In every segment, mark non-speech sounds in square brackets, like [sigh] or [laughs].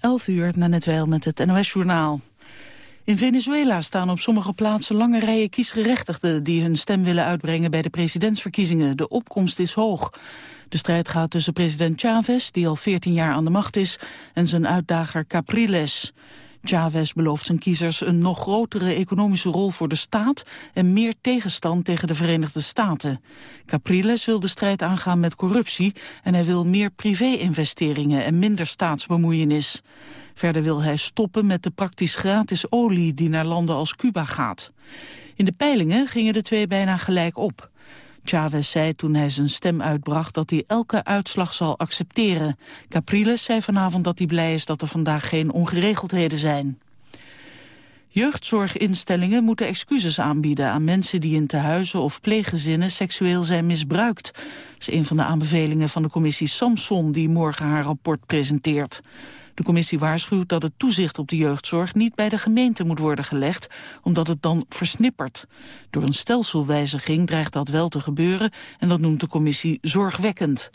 11 uur na net wel met het NOS-journaal. In Venezuela staan op sommige plaatsen lange rijen kiesgerechtigden... die hun stem willen uitbrengen bij de presidentsverkiezingen. De opkomst is hoog. De strijd gaat tussen president Chavez, die al 14 jaar aan de macht is... en zijn uitdager Capriles. Chavez belooft zijn kiezers een nog grotere economische rol voor de staat en meer tegenstand tegen de Verenigde Staten. Capriles wil de strijd aangaan met corruptie en hij wil meer privé-investeringen en minder staatsbemoeienis. Verder wil hij stoppen met de praktisch gratis olie die naar landen als Cuba gaat. In de peilingen gingen de twee bijna gelijk op. Chavez zei toen hij zijn stem uitbracht dat hij elke uitslag zal accepteren. Capriles zei vanavond dat hij blij is dat er vandaag geen ongeregeldheden zijn. Jeugdzorginstellingen moeten excuses aanbieden aan mensen die in tehuizen of pleeggezinnen seksueel zijn misbruikt. Dat is een van de aanbevelingen van de commissie Samson die morgen haar rapport presenteert. De commissie waarschuwt dat het toezicht op de jeugdzorg niet bij de gemeente moet worden gelegd, omdat het dan versnippert. Door een stelselwijziging dreigt dat wel te gebeuren en dat noemt de commissie zorgwekkend.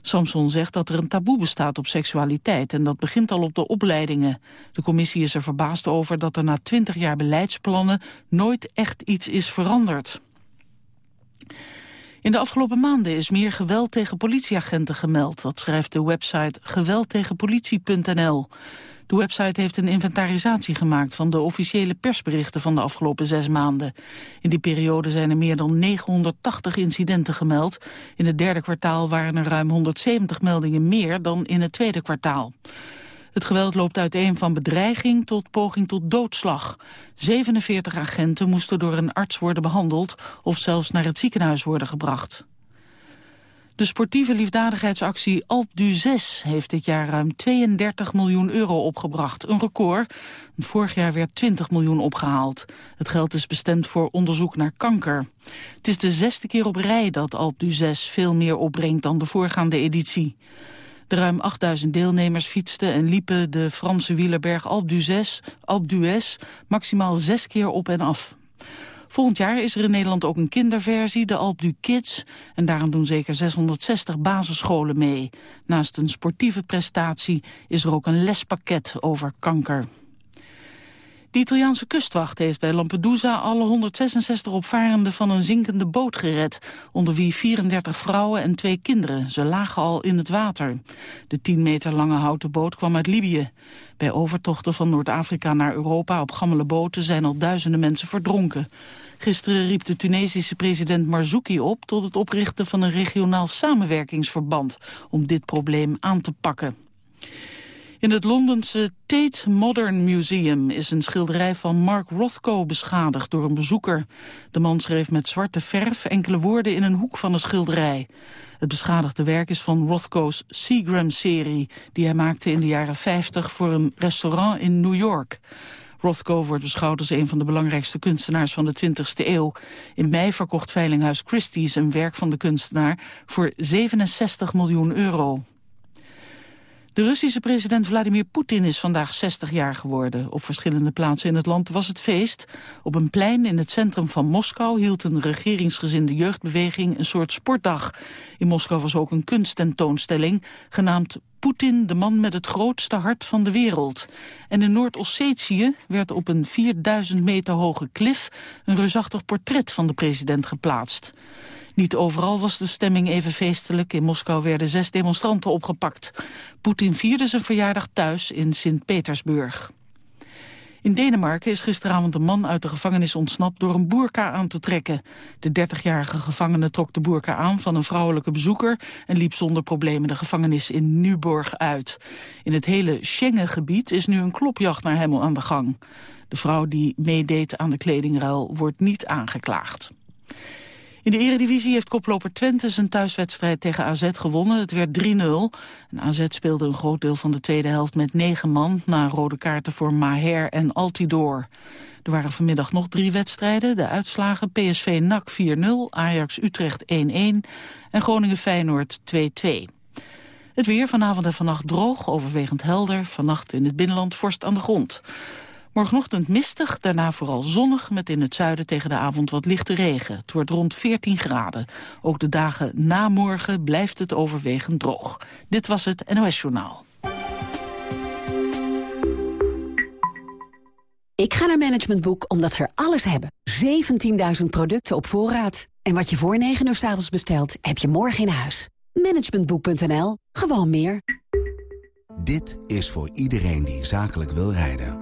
Samson zegt dat er een taboe bestaat op seksualiteit en dat begint al op de opleidingen. De commissie is er verbaasd over dat er na twintig jaar beleidsplannen nooit echt iets is veranderd. In de afgelopen maanden is meer geweld tegen politieagenten gemeld. Dat schrijft de website geweldtegenpolitie.nl. De website heeft een inventarisatie gemaakt van de officiële persberichten van de afgelopen zes maanden. In die periode zijn er meer dan 980 incidenten gemeld. In het derde kwartaal waren er ruim 170 meldingen meer dan in het tweede kwartaal. Het geweld loopt uiteen van bedreiging tot poging tot doodslag. 47 agenten moesten door een arts worden behandeld... of zelfs naar het ziekenhuis worden gebracht. De sportieve liefdadigheidsactie Alp du 6 heeft dit jaar ruim 32 miljoen euro opgebracht. Een record. Vorig jaar werd 20 miljoen opgehaald. Het geld is bestemd voor onderzoek naar kanker. Het is de zesde keer op rij dat Alp du 6 veel meer opbrengt dan de voorgaande editie. De ruim 8000 deelnemers fietsten en liepen de Franse wielerberg Alpe d'Huez maximaal zes keer op en af. Volgend jaar is er in Nederland ook een kinderversie, de Alpe du Kids. En daaraan doen zeker 660 basisscholen mee. Naast een sportieve prestatie is er ook een lespakket over kanker. De Italiaanse kustwacht heeft bij Lampedusa alle 166 opvarenden van een zinkende boot gered, onder wie 34 vrouwen en twee kinderen. Ze lagen al in het water. De 10 meter lange houten boot kwam uit Libië. Bij overtochten van Noord-Afrika naar Europa op gammele boten zijn al duizenden mensen verdronken. Gisteren riep de Tunesische president Marzouki op tot het oprichten van een regionaal samenwerkingsverband om dit probleem aan te pakken. In het Londense Tate Modern Museum is een schilderij van Mark Rothko beschadigd door een bezoeker. De man schreef met zwarte verf enkele woorden in een hoek van een schilderij. Het beschadigde werk is van Rothko's Seagram-serie... die hij maakte in de jaren 50 voor een restaurant in New York. Rothko wordt beschouwd als een van de belangrijkste kunstenaars van de 20e eeuw. In mei verkocht Veilinghuis Christie's een werk van de kunstenaar voor 67 miljoen euro. De Russische president Vladimir Poetin is vandaag 60 jaar geworden. Op verschillende plaatsen in het land was het feest. Op een plein in het centrum van Moskou hield een regeringsgezinde jeugdbeweging een soort sportdag. In Moskou was ook een kunsttentoonstelling genaamd Poetin, de man met het grootste hart van de wereld. En in Noord-Ossetië werd op een 4000 meter hoge klif een reusachtig portret van de president geplaatst. Niet overal was de stemming even feestelijk. In Moskou werden zes demonstranten opgepakt. Poetin vierde zijn verjaardag thuis in Sint-Petersburg. In Denemarken is gisteravond een man uit de gevangenis ontsnapt door een boerka aan te trekken. De 30-jarige gevangene trok de boerka aan van een vrouwelijke bezoeker en liep zonder problemen de gevangenis in Nuborg uit. In het hele Schengen-gebied is nu een klopjacht naar hem aan de gang. De vrouw die meedeed aan de kledingruil wordt niet aangeklaagd. In de eredivisie heeft koploper Twente zijn thuiswedstrijd tegen AZ gewonnen. Het werd 3-0. AZ speelde een groot deel van de tweede helft met negen man... na rode kaarten voor Maher en Altidor. Er waren vanmiddag nog drie wedstrijden. De uitslagen PSV NAC 4-0, Ajax Utrecht 1-1 en Groningen Feyenoord 2-2. Het weer vanavond en vannacht droog, overwegend helder. Vannacht in het binnenland vorst aan de grond. Morgenochtend mistig, daarna vooral zonnig... met in het zuiden tegen de avond wat lichte regen. Het wordt rond 14 graden. Ook de dagen na morgen blijft het overwegend droog. Dit was het NOS Journaal. Ik ga naar Management Boek omdat ze er alles hebben. 17.000 producten op voorraad. En wat je voor 9 uur s avonds bestelt, heb je morgen in huis. Managementboek.nl. Gewoon meer. Dit is voor iedereen die zakelijk wil rijden.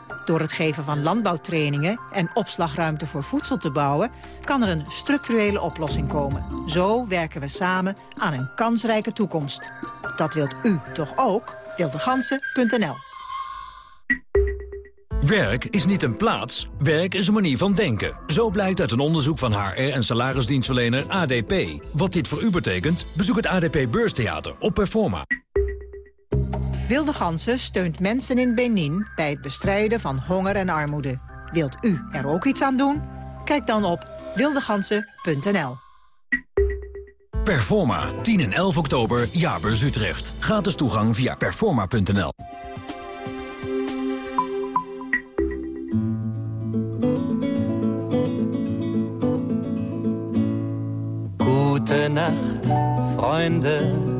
Door het geven van landbouwtrainingen en opslagruimte voor voedsel te bouwen... kan er een structurele oplossing komen. Zo werken we samen aan een kansrijke toekomst. Dat wilt u toch ook? Wildegansen.nl Werk is niet een plaats, werk is een manier van denken. Zo blijkt uit een onderzoek van HR en salarisdienstverlener ADP. Wat dit voor u betekent, bezoek het ADP Beurstheater op Performa. Wilde Gansen steunt mensen in Benin bij het bestrijden van honger en armoede. Wilt u er ook iets aan doen? Kijk dan op wildegansen.nl. Performa, 10 en 11 oktober, Jaarbeurs Utrecht. Gratis toegang via performa.nl. Gute Nacht, Freunde.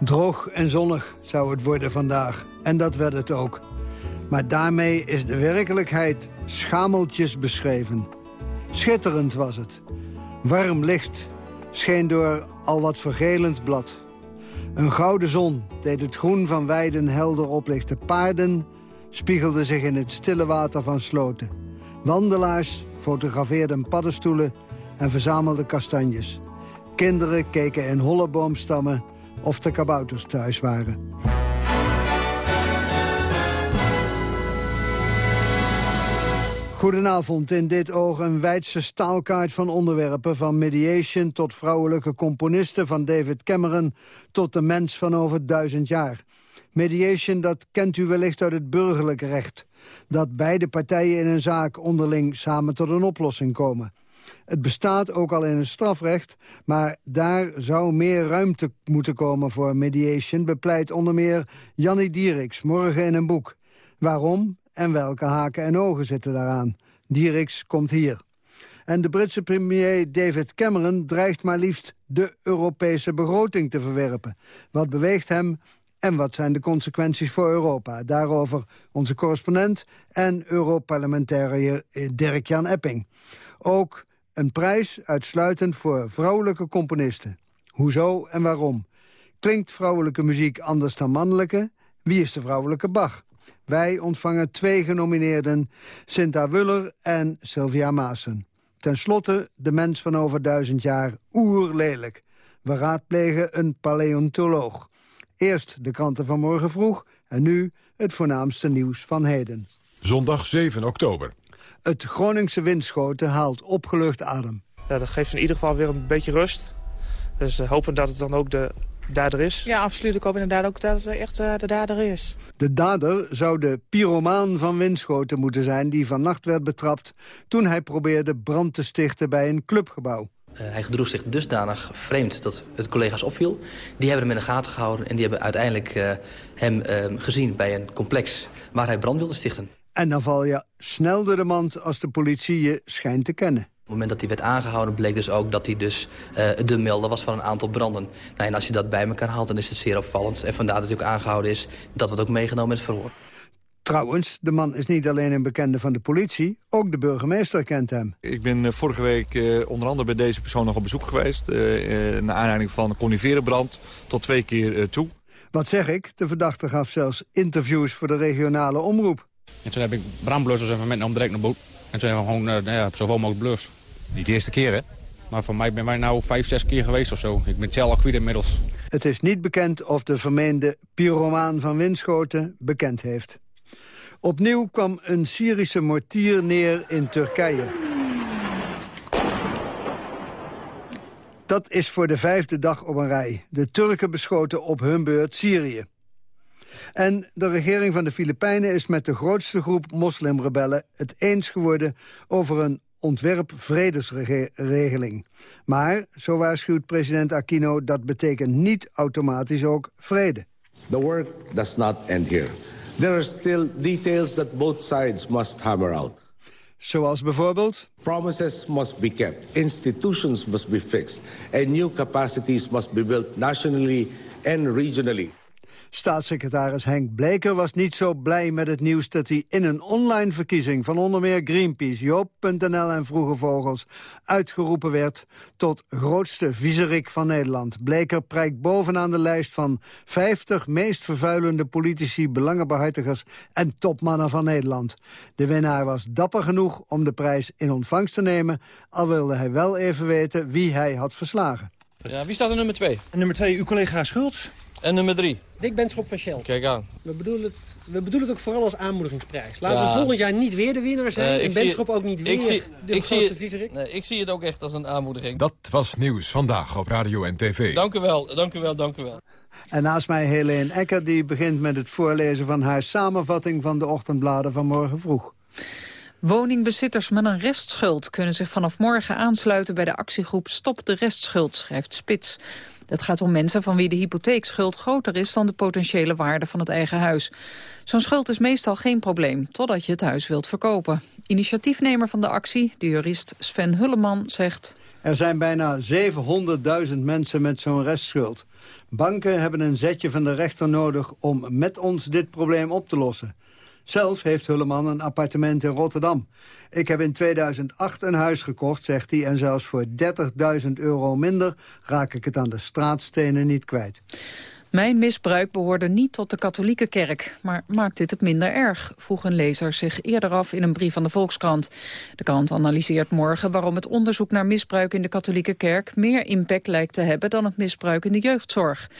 Droog en zonnig zou het worden vandaag. En dat werd het ook. Maar daarmee is de werkelijkheid schameltjes beschreven. Schitterend was het. Warm licht scheen door al wat vergelend blad. Een gouden zon deed het groen van weiden helder oplichten. Paarden spiegelden zich in het stille water van sloten. Wandelaars fotografeerden paddenstoelen en verzamelden kastanjes. Kinderen keken in holle boomstammen of de kabouters thuis waren. Goedenavond, in dit oog een wijdse staalkaart van onderwerpen... van mediation tot vrouwelijke componisten, van David Cameron... tot de mens van over duizend jaar. Mediation, dat kent u wellicht uit het burgerlijk recht. Dat beide partijen in een zaak onderling samen tot een oplossing komen. Het bestaat ook al in het strafrecht, maar daar zou meer ruimte moeten komen voor mediation... bepleit onder meer Jannie Dieriks morgen in een boek. Waarom en welke haken en ogen zitten daaraan? Dieriks komt hier. En de Britse premier David Cameron dreigt maar liefst de Europese begroting te verwerpen. Wat beweegt hem en wat zijn de consequenties voor Europa? Daarover onze correspondent en Europarlementariër Dirk-Jan Epping. Ook een prijs uitsluitend voor vrouwelijke componisten. Hoezo en waarom? Klinkt vrouwelijke muziek anders dan mannelijke? Wie is de vrouwelijke Bach? Wij ontvangen twee genomineerden, Sinta Wuller en Sylvia Maassen. Ten slotte de mens van over duizend jaar, oerlelijk. We raadplegen een paleontoloog. Eerst de kranten van morgen vroeg en nu het voornaamste nieuws van heden. Zondag 7 oktober. Het Groningse windschoten haalt opgelucht adem. Ja, dat geeft in ieder geval weer een beetje rust. Dus uh, hopen dat het dan ook de dader is. Ja, absoluut. Ik hoop inderdaad ook dat het echt uh, de dader is. De dader zou de pyromaan van Winschoten moeten zijn... die vannacht werd betrapt toen hij probeerde brand te stichten bij een clubgebouw. Uh, hij gedroeg zich dusdanig vreemd dat het collega's opviel. Die hebben hem in de gaten gehouden en die hebben uiteindelijk uh, hem uh, gezien bij een complex waar hij brand wilde stichten. En dan val je snel door de mand als de politie je schijnt te kennen. Op het moment dat hij werd aangehouden bleek dus ook dat hij dus uh, de melder was van een aantal branden. Nou, en als je dat bij elkaar haalt dan is het zeer opvallend. En vandaar dat hij ook aangehouden is dat wordt ook meegenomen in het verhoor. Trouwens, de man is niet alleen een bekende van de politie, ook de burgemeester kent hem. Ik ben uh, vorige week uh, onder andere bij deze persoon nog op bezoek geweest. Uh, naar aanleiding van een coniferenbrand tot twee keer toe. Wat zeg ik? De verdachte gaf zelfs interviews voor de regionale omroep. En toen heb ik brandblussers even met om direct naar boot. En toen hebben we gewoon uh, ja, zoveel mogelijk blus. Niet de eerste keer, hè? Maar voor mij ben wij nou vijf, zes keer geweest of zo. Ik ben zelf al kwijt inmiddels. Het is niet bekend of de vermeende pyromaan van Winschoten bekend heeft. Opnieuw kwam een Syrische mortier neer in Turkije. Dat is voor de vijfde dag op een rij. De Turken beschoten op hun beurt Syrië. En de regering van de Filipijnen is met de grootste groep moslimrebellen... het eens geworden over een ontwerp-vredesregeling. Maar, zo waarschuwt president Aquino, dat betekent niet automatisch ook vrede. The work does not end here. There are still details that both sides must hammer out. Zoals bijvoorbeeld? Promises must be kept, institutions must be fixed... and new capacities must be built nationally and regionally. Staatssecretaris Henk Bleker was niet zo blij met het nieuws dat hij in een online verkiezing van onder meer Greenpeace, Joop.nl en Vroege Vogels uitgeroepen werd tot grootste viezerik van Nederland. Bleker prijkt bovenaan de lijst van 50 meest vervuilende politici, belangenbehartigers en topmannen van Nederland. De winnaar was dapper genoeg om de prijs in ontvangst te nemen, al wilde hij wel even weten wie hij had verslagen. Ja, wie staat er nummer 2? Nummer 2, uw collega Schultz. En nummer 3? Dick Benschop van Shell. Kijk aan. We bedoelen, het, we bedoelen het ook vooral als aanmoedigingsprijs. Laten we volgend jaar niet weer de winnaar zijn. Uh, en Benschop ook niet weer ik zie, de ik grootste viezerik. Nee, ik zie het ook echt als een aanmoediging. Dat was Nieuws Vandaag op Radio en TV. Dank u wel, dank u wel, dank u wel. En naast mij Helene Ecker, die begint met het voorlezen van haar samenvatting van de ochtendbladen van morgen vroeg. Woningbezitters met een restschuld kunnen zich vanaf morgen aansluiten bij de actiegroep Stop de Restschuld, schrijft Spits. Het gaat om mensen van wie de hypotheekschuld groter is dan de potentiële waarde van het eigen huis. Zo'n schuld is meestal geen probleem, totdat je het huis wilt verkopen. Initiatiefnemer van de actie, de jurist Sven Hulleman, zegt... Er zijn bijna 700.000 mensen met zo'n restschuld. Banken hebben een zetje van de rechter nodig om met ons dit probleem op te lossen. Zelf heeft Hulleman een appartement in Rotterdam. Ik heb in 2008 een huis gekocht, zegt hij... en zelfs voor 30.000 euro minder raak ik het aan de straatstenen niet kwijt. Mijn misbruik behoorde niet tot de katholieke kerk. Maar maakt dit het minder erg? vroeg een lezer zich eerder af in een brief aan de Volkskrant. De krant analyseert morgen waarom het onderzoek naar misbruik in de katholieke kerk... meer impact lijkt te hebben dan het misbruik in de jeugdzorg.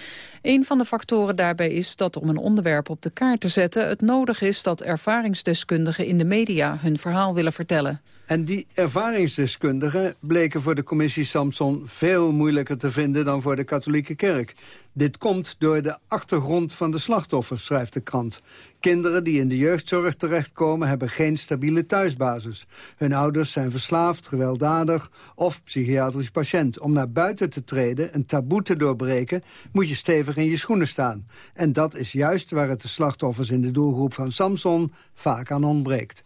Een van de factoren daarbij is dat om een onderwerp op de kaart te zetten... het nodig is dat ervaringsdeskundigen in de media hun verhaal willen vertellen. En die ervaringsdeskundigen bleken voor de commissie Samson veel moeilijker te vinden dan voor de katholieke kerk. Dit komt door de achtergrond van de slachtoffers, schrijft de krant. Kinderen die in de jeugdzorg terechtkomen hebben geen stabiele thuisbasis. Hun ouders zijn verslaafd, gewelddadig of psychiatrisch patiënt. Om naar buiten te treden, een taboe te doorbreken, moet je stevig in je schoenen staan. En dat is juist waar het de slachtoffers in de doelgroep van Samson vaak aan ontbreekt.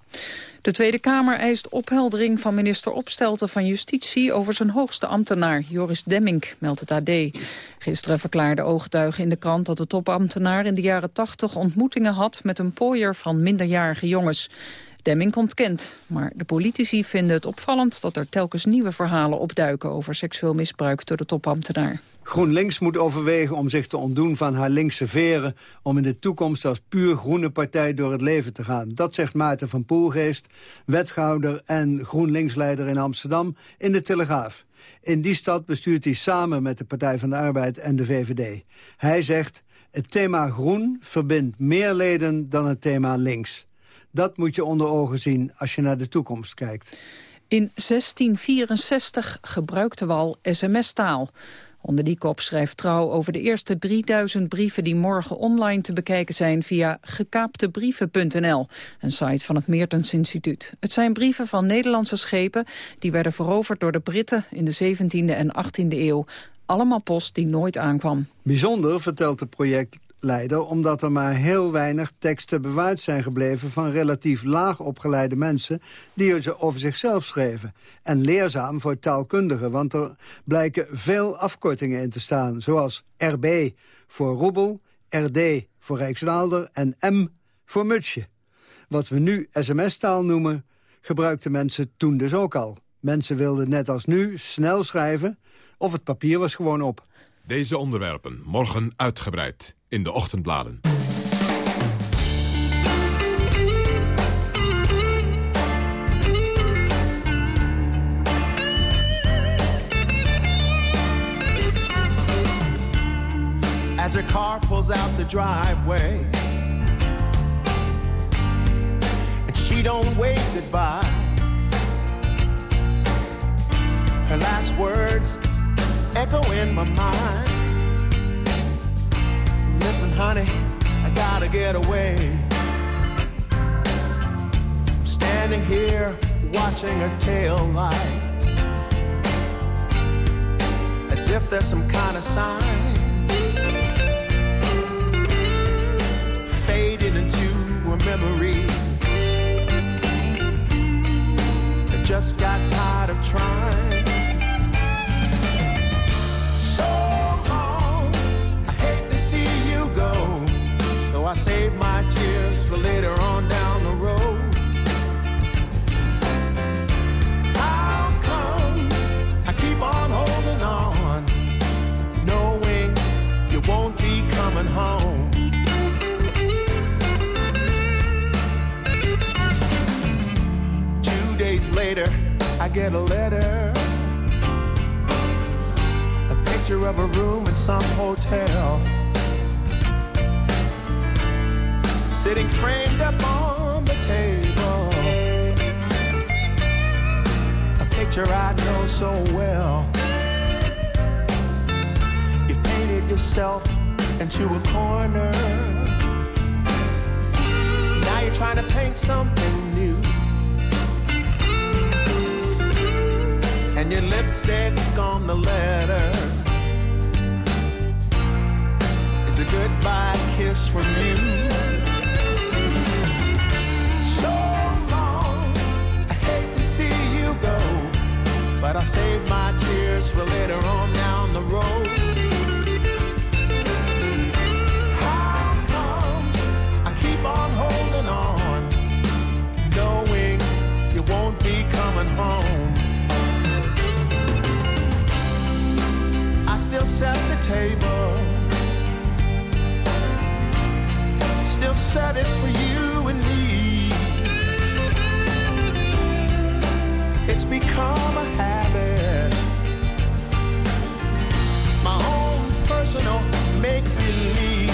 De Tweede Kamer eist opheldering van minister Opstelten van Justitie over zijn hoogste ambtenaar, Joris Demming, meldt het AD. Gisteren verklaarde ooggetuigen in de krant dat de topambtenaar in de jaren 80 ontmoetingen had met een pooier van minderjarige jongens. Demming ontkent, maar de politici vinden het opvallend dat er telkens nieuwe verhalen opduiken over seksueel misbruik door de topambtenaar. GroenLinks moet overwegen om zich te ontdoen van haar linkse veren... om in de toekomst als puur groene partij door het leven te gaan. Dat zegt Maarten van Poelgeest, wethouder en GroenLinks-leider in Amsterdam... in de Telegraaf. In die stad bestuurt hij samen met de Partij van de Arbeid en de VVD. Hij zegt, het thema groen verbindt meer leden dan het thema links. Dat moet je onder ogen zien als je naar de toekomst kijkt. In 1664 gebruikte we al sms-taal. Onder die kop schrijft Trouw over de eerste 3000 brieven... die morgen online te bekijken zijn via gekaaptebrieven.nl... een site van het Meertens Instituut. Het zijn brieven van Nederlandse schepen... die werden veroverd door de Britten in de 17e en 18e eeuw. Allemaal post die nooit aankwam. Bijzonder, vertelt de project leider... omdat er maar heel weinig teksten bewaard zijn gebleven... van relatief laag opgeleide mensen die ze over zichzelf schreven. En leerzaam voor taalkundigen, want er blijken veel afkortingen in te staan... zoals RB voor roebel, RD voor Rijksdaalder en M voor mutsje. Wat we nu sms-taal noemen, gebruikten mensen toen dus ook al. Mensen wilden net als nu snel schrijven of het papier was gewoon op. Deze onderwerpen morgen uitgebreid in de ochtendbladen. As her car pulls out the driveway And she don't wave goodbye Her last words echo in my mind Listen, honey, I gotta get away. I'm standing here watching her tail lights. As if there's some kind of sign. Fading into a memory. I just got tired of trying. Save my tears for later on down the road. How come I keep on holding on, knowing you won't be coming home? Two days later, I get a letter. A picture of a room in some hotel. Sitting framed up on the table. A picture I know so well. You've painted yourself into a corner. Now you're trying to paint something new. And your lipstick on the letter is a goodbye kiss from you. But I save my tears for later on down the road. How come I keep on holding on, knowing you won't be coming home? I still set the table, still set it for you become a habit. My own personal make believe.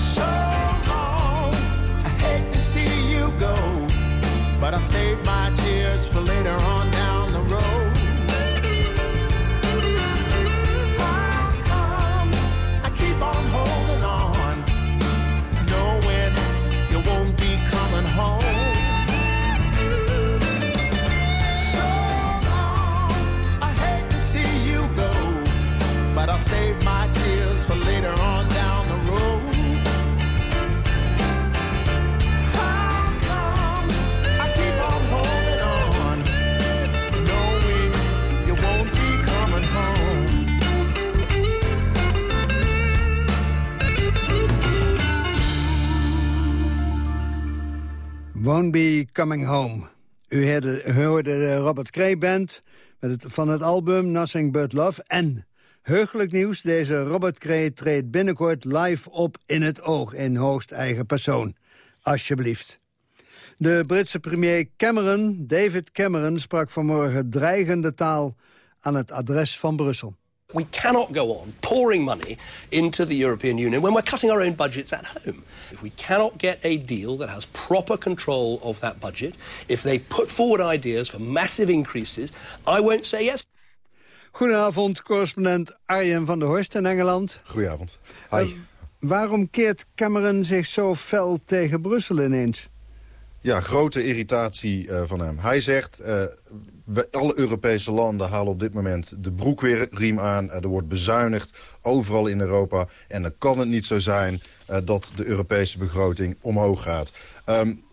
So long, I hate to see you go, but I save my tears for later on down the road. Save my tears for later on down the road. Come I keep on holding on, knowing you won't be coming home? Won't be coming home. U hoorde, hoorde de Robert Cray Band met het, van het album Nothing But Love en Heugelijk nieuws, deze Robert Cray treedt binnenkort live op in het oog... in hoogst eigen persoon. Alsjeblieft. De Britse premier Cameron, David Cameron, sprak vanmorgen dreigende taal aan het adres van Brussel. We cannot go on pouring money into the European Union when we're cutting our own budgets at home. If we cannot get a deal that has proper control of that budget, if they put forward ideas for massive increases, I won't say yes. Goedenavond, correspondent Arjen van der Horst in Engeland. Goedenavond. Hi. Uh, waarom keert Cameron zich zo fel tegen Brussel ineens? Ja, grote irritatie uh, van hem. Hij zegt, uh, we, alle Europese landen halen op dit moment de broekriem aan. er wordt bezuinigd overal in Europa. En dan kan het niet zo zijn dat de Europese begroting omhoog gaat. Um,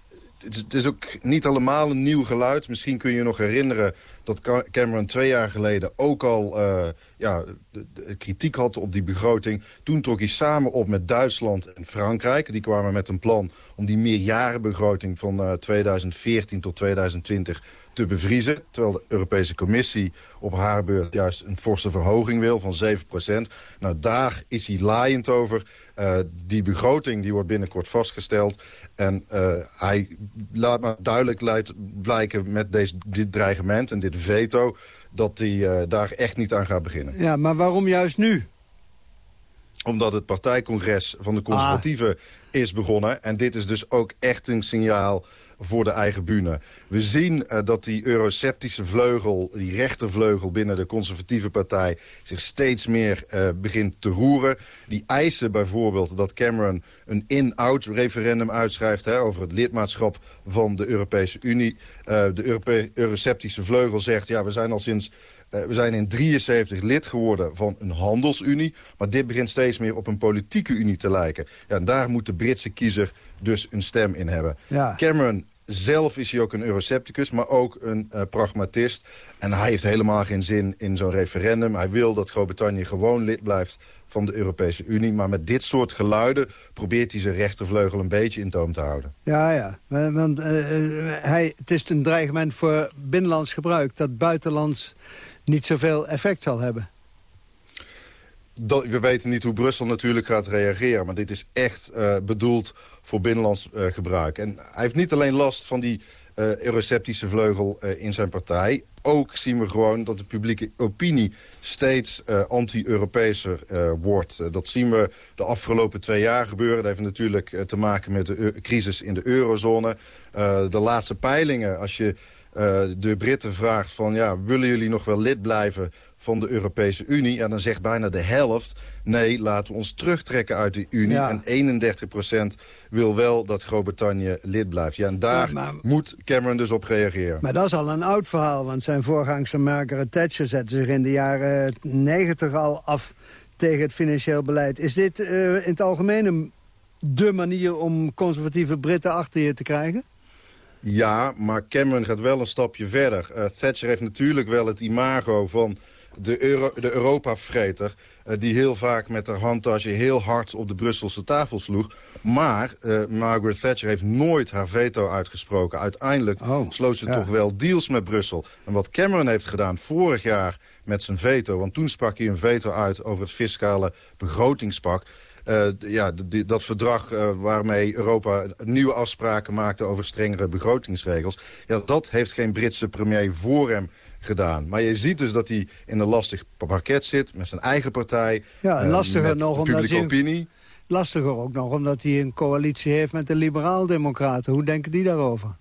het is ook niet allemaal een nieuw geluid. Misschien kun je je nog herinneren dat Cameron twee jaar geleden ook al uh, ja, de, kritiek had op die begroting. Toen trok hij samen op met Duitsland en Frankrijk. Die kwamen met een plan om die meerjarenbegroting van uh, 2014 tot 2020 te bevriezen. Terwijl de Europese Commissie op haar beurt juist een forse verhoging wil van 7% Nou, daar is hij laaiend over. Uh, die begroting die wordt binnenkort vastgesteld. En uh, hij laat maar duidelijk blijken met deze, dit dreigement en dit veto... dat hij uh, daar echt niet aan gaat beginnen. Ja, maar waarom juist nu? Omdat het partijcongres van de conservatieven ah. is begonnen. En dit is dus ook echt een signaal voor de eigen bühne. We zien uh, dat die euroceptische vleugel, die rechtervleugel binnen de conservatieve partij... zich steeds meer uh, begint te roeren. Die eisen bijvoorbeeld dat Cameron een in-out referendum uitschrijft... Hè, over het lidmaatschap van de Europese Unie. Uh, de Europe euroceptische vleugel zegt, ja, we zijn al sinds... We zijn in 73 lid geworden van een handelsunie. Maar dit begint steeds meer op een politieke unie te lijken. Ja, en daar moet de Britse kiezer dus een stem in hebben. Ja. Cameron zelf is hij ook een eurocepticus, maar ook een uh, pragmatist. En hij heeft helemaal geen zin in zo'n referendum. Hij wil dat Groot-Brittannië gewoon lid blijft van de Europese Unie. Maar met dit soort geluiden probeert hij zijn rechtervleugel een beetje in toom te houden. Ja, ja. Want uh, hij, het is een dreigement voor binnenlands gebruik... dat buitenlands niet zoveel effect zal hebben dat, we weten niet hoe Brussel natuurlijk gaat reageren. Maar dit is echt uh, bedoeld voor binnenlands uh, gebruik. En hij heeft niet alleen last van die uh, euroceptische vleugel in zijn partij. Ook zien we gewoon dat de publieke opinie steeds anti-Europeeser wordt. dat zien we de afgelopen twee jaar gebeuren. Dat heeft natuurlijk te maken met de crisis in de eurozone. de laatste peilingen, als je... de Britten vraagt van ja, willen jullie nog wel lid blijven van de Europese Unie. En dan zegt bijna de helft... nee, laten we ons terugtrekken uit de Unie. En 31% wil wel dat Groot-Brittannië lid blijft. Ja, en daar moet Cameron dus op reageren. Maar dat is al een oud verhaal, want zijn voorgangster Margaret Thatcher... zette zich in de jaren 90 al af tegen het financieel beleid. Is dit uh, in het algemeen de manier om conservatieve Britten achter je te krijgen? Ja, maar Cameron gaat wel een stapje verder. Uh, Thatcher heeft natuurlijk wel het imago van de, Euro, de Europa-vreter... Uh, die heel vaak met haar handtasje heel hard op de Brusselse tafel sloeg. Maar uh, Margaret Thatcher heeft nooit haar veto uitgesproken. Uiteindelijk oh, sloot ze toch wel deals met Brussel. En wat Cameron heeft gedaan vorig jaar met zijn veto... want toen sprak hij een veto uit over het fiscale begrotingspak... Uh, ja, dat verdrag uh, waarmee Europa nieuwe afspraken maakte over strengere begrotingsregels... Ja, dat heeft geen Britse premier voor hem gedaan. Maar je ziet dus dat hij in een lastig pakket zit met zijn eigen partij. Ja, en lastiger nog omdat publieke opinie. Lastiger ook nog omdat hij een coalitie heeft met de liberaal-democraten. Hoe denken die daarover?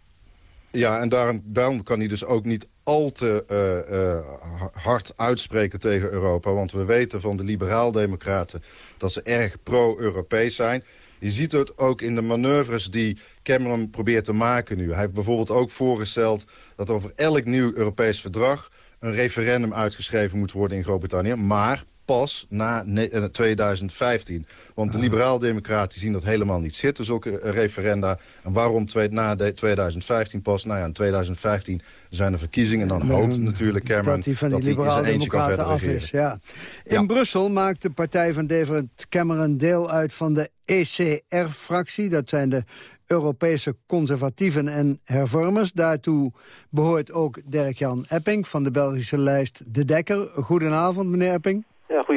Ja, en daarom, kan hij dus ook niet al te uh, uh, hard uitspreken tegen Europa. Want we weten van de liberaal-democraten dat ze erg pro-Europees zijn. Je ziet het ook in de manoeuvres die Cameron probeert te maken nu. Hij heeft bijvoorbeeld ook voorgesteld dat over elk nieuw Europees verdrag... een referendum uitgeschreven moet worden in Groot-Brittannië. Maar pas na 2015. Eh, Want de ah. liberaal-democraten zien dat helemaal niet zitten, zulke eh, referenda. En waarom na 2015 pas? Nou ja, in 2015 zijn er verkiezingen. En dan hoopt natuurlijk Cameron dat hij van die liberaal-democraten af is. Ja. In Brussel maakt de partij van David Cameron deel uit van de ECR-fractie. Dat zijn de Europese conservatieven en hervormers. Daartoe behoort ook Dirk-Jan Epping van de Belgische lijst De Dekker. Goedenavond, meneer Epping.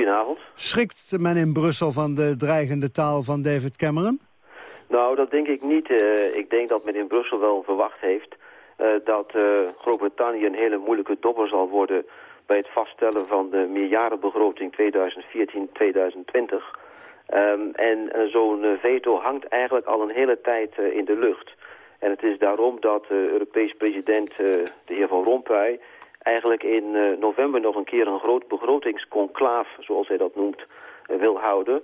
Goedenavond. Schrikt men in Brussel van de dreigende taal van David Cameron? Nou, dat denk ik niet. Uh, ik denk dat men in Brussel wel verwacht heeft... Uh, dat uh, Groot-Brittannië een hele moeilijke dobber zal worden... bij het vaststellen van de meerjarenbegroting 2014-2020... Um, en zo'n veto hangt eigenlijk al een hele tijd in de lucht. En het is daarom dat de Europees president, de heer Van Rompuy... eigenlijk in november nog een keer een groot begrotingsconclaaf, zoals hij dat noemt, wil houden...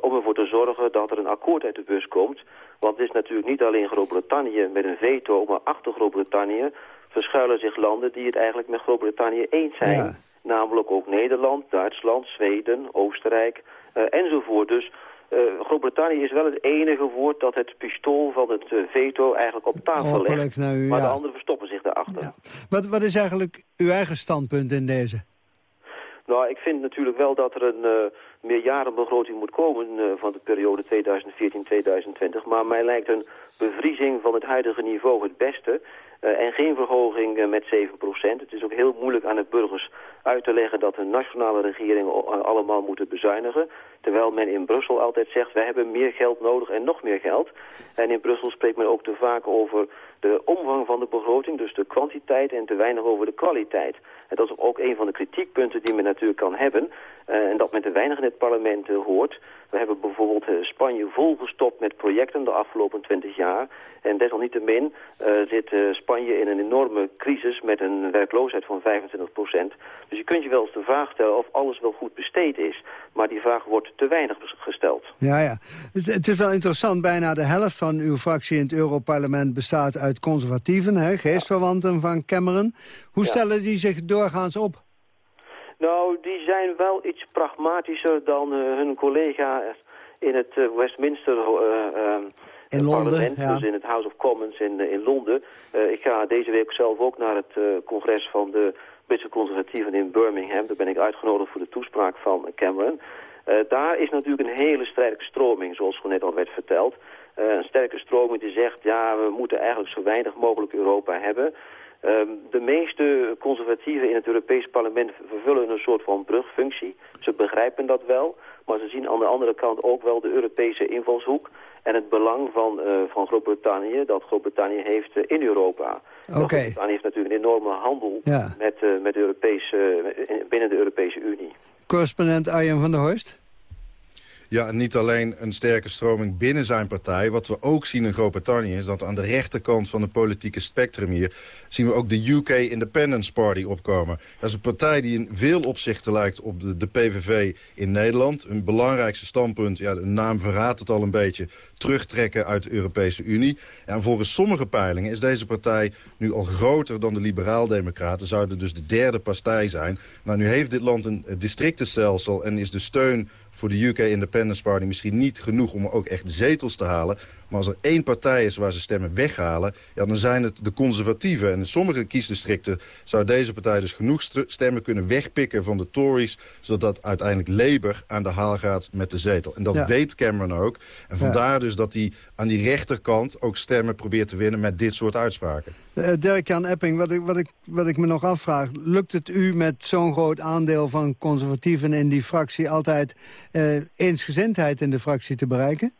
om ervoor te zorgen dat er een akkoord uit de bus komt. Want het is natuurlijk niet alleen Groot-Brittannië met een veto... maar achter Groot-Brittannië verschuilen zich landen die het eigenlijk met Groot-Brittannië eens zijn... Ja. Namelijk ook Nederland, Duitsland, Zweden, Oostenrijk enzovoort. Dus Groot-Brittannië is wel het enige woord dat het pistool van het veto eigenlijk op tafel legt. U, maar de anderen verstoppen zich daarachter. Ja. Wat, wat is eigenlijk uw eigen standpunt in deze? Nou, ik vind natuurlijk wel dat er een uh, meerjarenbegroting moet komen uh, van de periode 2014-2020. Maar mij lijkt een bevriezing van het huidige niveau het beste. Uh, en geen verhoging met 7%. Het is ook heel moeilijk aan de burgers uit te leggen dat de nationale regeringen allemaal moeten bezuinigen. Terwijl men in Brussel altijd zegt, wij hebben meer geld nodig en nog meer geld. En in Brussel spreekt men ook te vaak over de omvang van de begroting, dus de kwantiteit en te weinig over de kwaliteit. En dat is ook een van de kritiekpunten die men natuurlijk kan hebben. Uh, en dat men te weinig in het parlement uh, hoort. We hebben bijvoorbeeld uh, Spanje volgestopt met projecten de afgelopen 20 jaar. En desalniettemin zit Spanje in een enorme crisis met een werkloosheid van 25 procent. Dus je kunt je wel eens de vraag stellen of alles wel goed besteed is. Maar die vraag wordt te weinig gesteld. Ja, ja. Het is wel interessant. Bijna de helft van uw fractie in het Europarlement bestaat uit conservatieven, hè, geestverwanten van Cameron. Hoe stellen die zich doorgaans op? Nou, die zijn wel iets pragmatischer dan uh, hun collega in het uh, Westminster uh, in Londen, parlement, ja. dus in het House of Commons in, in Londen. ik ga deze week zelf ook naar het congres van de Britse conservatieven in Birmingham. Daar ben ik uitgenodigd voor de toespraak van Cameron. daar is natuurlijk een hele sterke stroming, zoals net al werd verteld. Een sterke stroming die zegt, ja, we moeten eigenlijk zo weinig mogelijk Europa hebben... Um, de meeste conservatieven in het Europees parlement vervullen een soort van brugfunctie. Ze begrijpen dat wel, maar ze zien aan de andere kant ook wel de Europese invalshoek en het belang van, uh, van Groot-Brittannië, dat Groot-Brittannië heeft uh, in Europa. Okay. Groot-Brittannië heeft natuurlijk een enorme handel ja. met, uh, met Europese, binnen de Europese Unie. Correspondent Arjen van der Horst? Ja, niet alleen een sterke stroming binnen zijn partij. Wat we ook zien in Groot-Brittannië is dat aan de rechterkant van het politieke spectrum hier... zien we ook de UK Independence Party opkomen. Dat is een partij die in veel opzichten lijkt op de, de PVV in Nederland. Een belangrijkste standpunt, ja, de naam verraadt het al een beetje... terugtrekken uit de Europese Unie. En volgens sommige peilingen is deze partij nu al groter dan de liberaal-democraten. Zouden dus de derde partij zijn. Nou, nu heeft dit land een districtenstelsel en is de steun voor de UK Independence Party misschien niet genoeg om ook echt zetels te halen. Maar als er één partij is waar ze stemmen weghalen... Ja, dan zijn het de conservatieven. En in sommige kiesdistricten zou deze partij dus genoeg stemmen kunnen wegpikken van de Tories... zodat uiteindelijk Labour aan de haal gaat met de zetel. En dat Ja. weet Cameron ook. En vandaar dus dat hij aan die rechterkant ook stemmen probeert te winnen... met dit soort uitspraken. Eh, Dirk-Jan Epping, wat ik, wat, ik, wat ik me nog afvraag... lukt het u met zo'n groot aandeel van conservatieven in die fractie... altijd eh, eensgezindheid in de fractie te bereiken?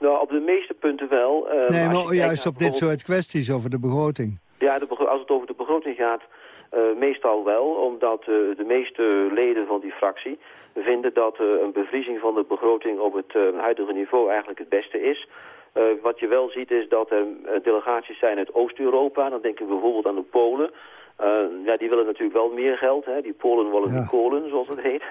Nou, op de meeste punten wel. eh, nee, maar juist op dit soort kwesties over de begroting. Ja, de als het over de begroting gaat, eh, meestal wel, omdat eh, de meeste leden van die fractie vinden dat een bevriezing van de begroting op het huidige niveau eigenlijk het beste is. Wat je wel ziet is dat er delegaties zijn uit Oost-Europa. Dan denk ik bijvoorbeeld aan de Polen. Ja, die willen natuurlijk wel meer geld. Hè. Die Polen willen die kolen, zoals het heet.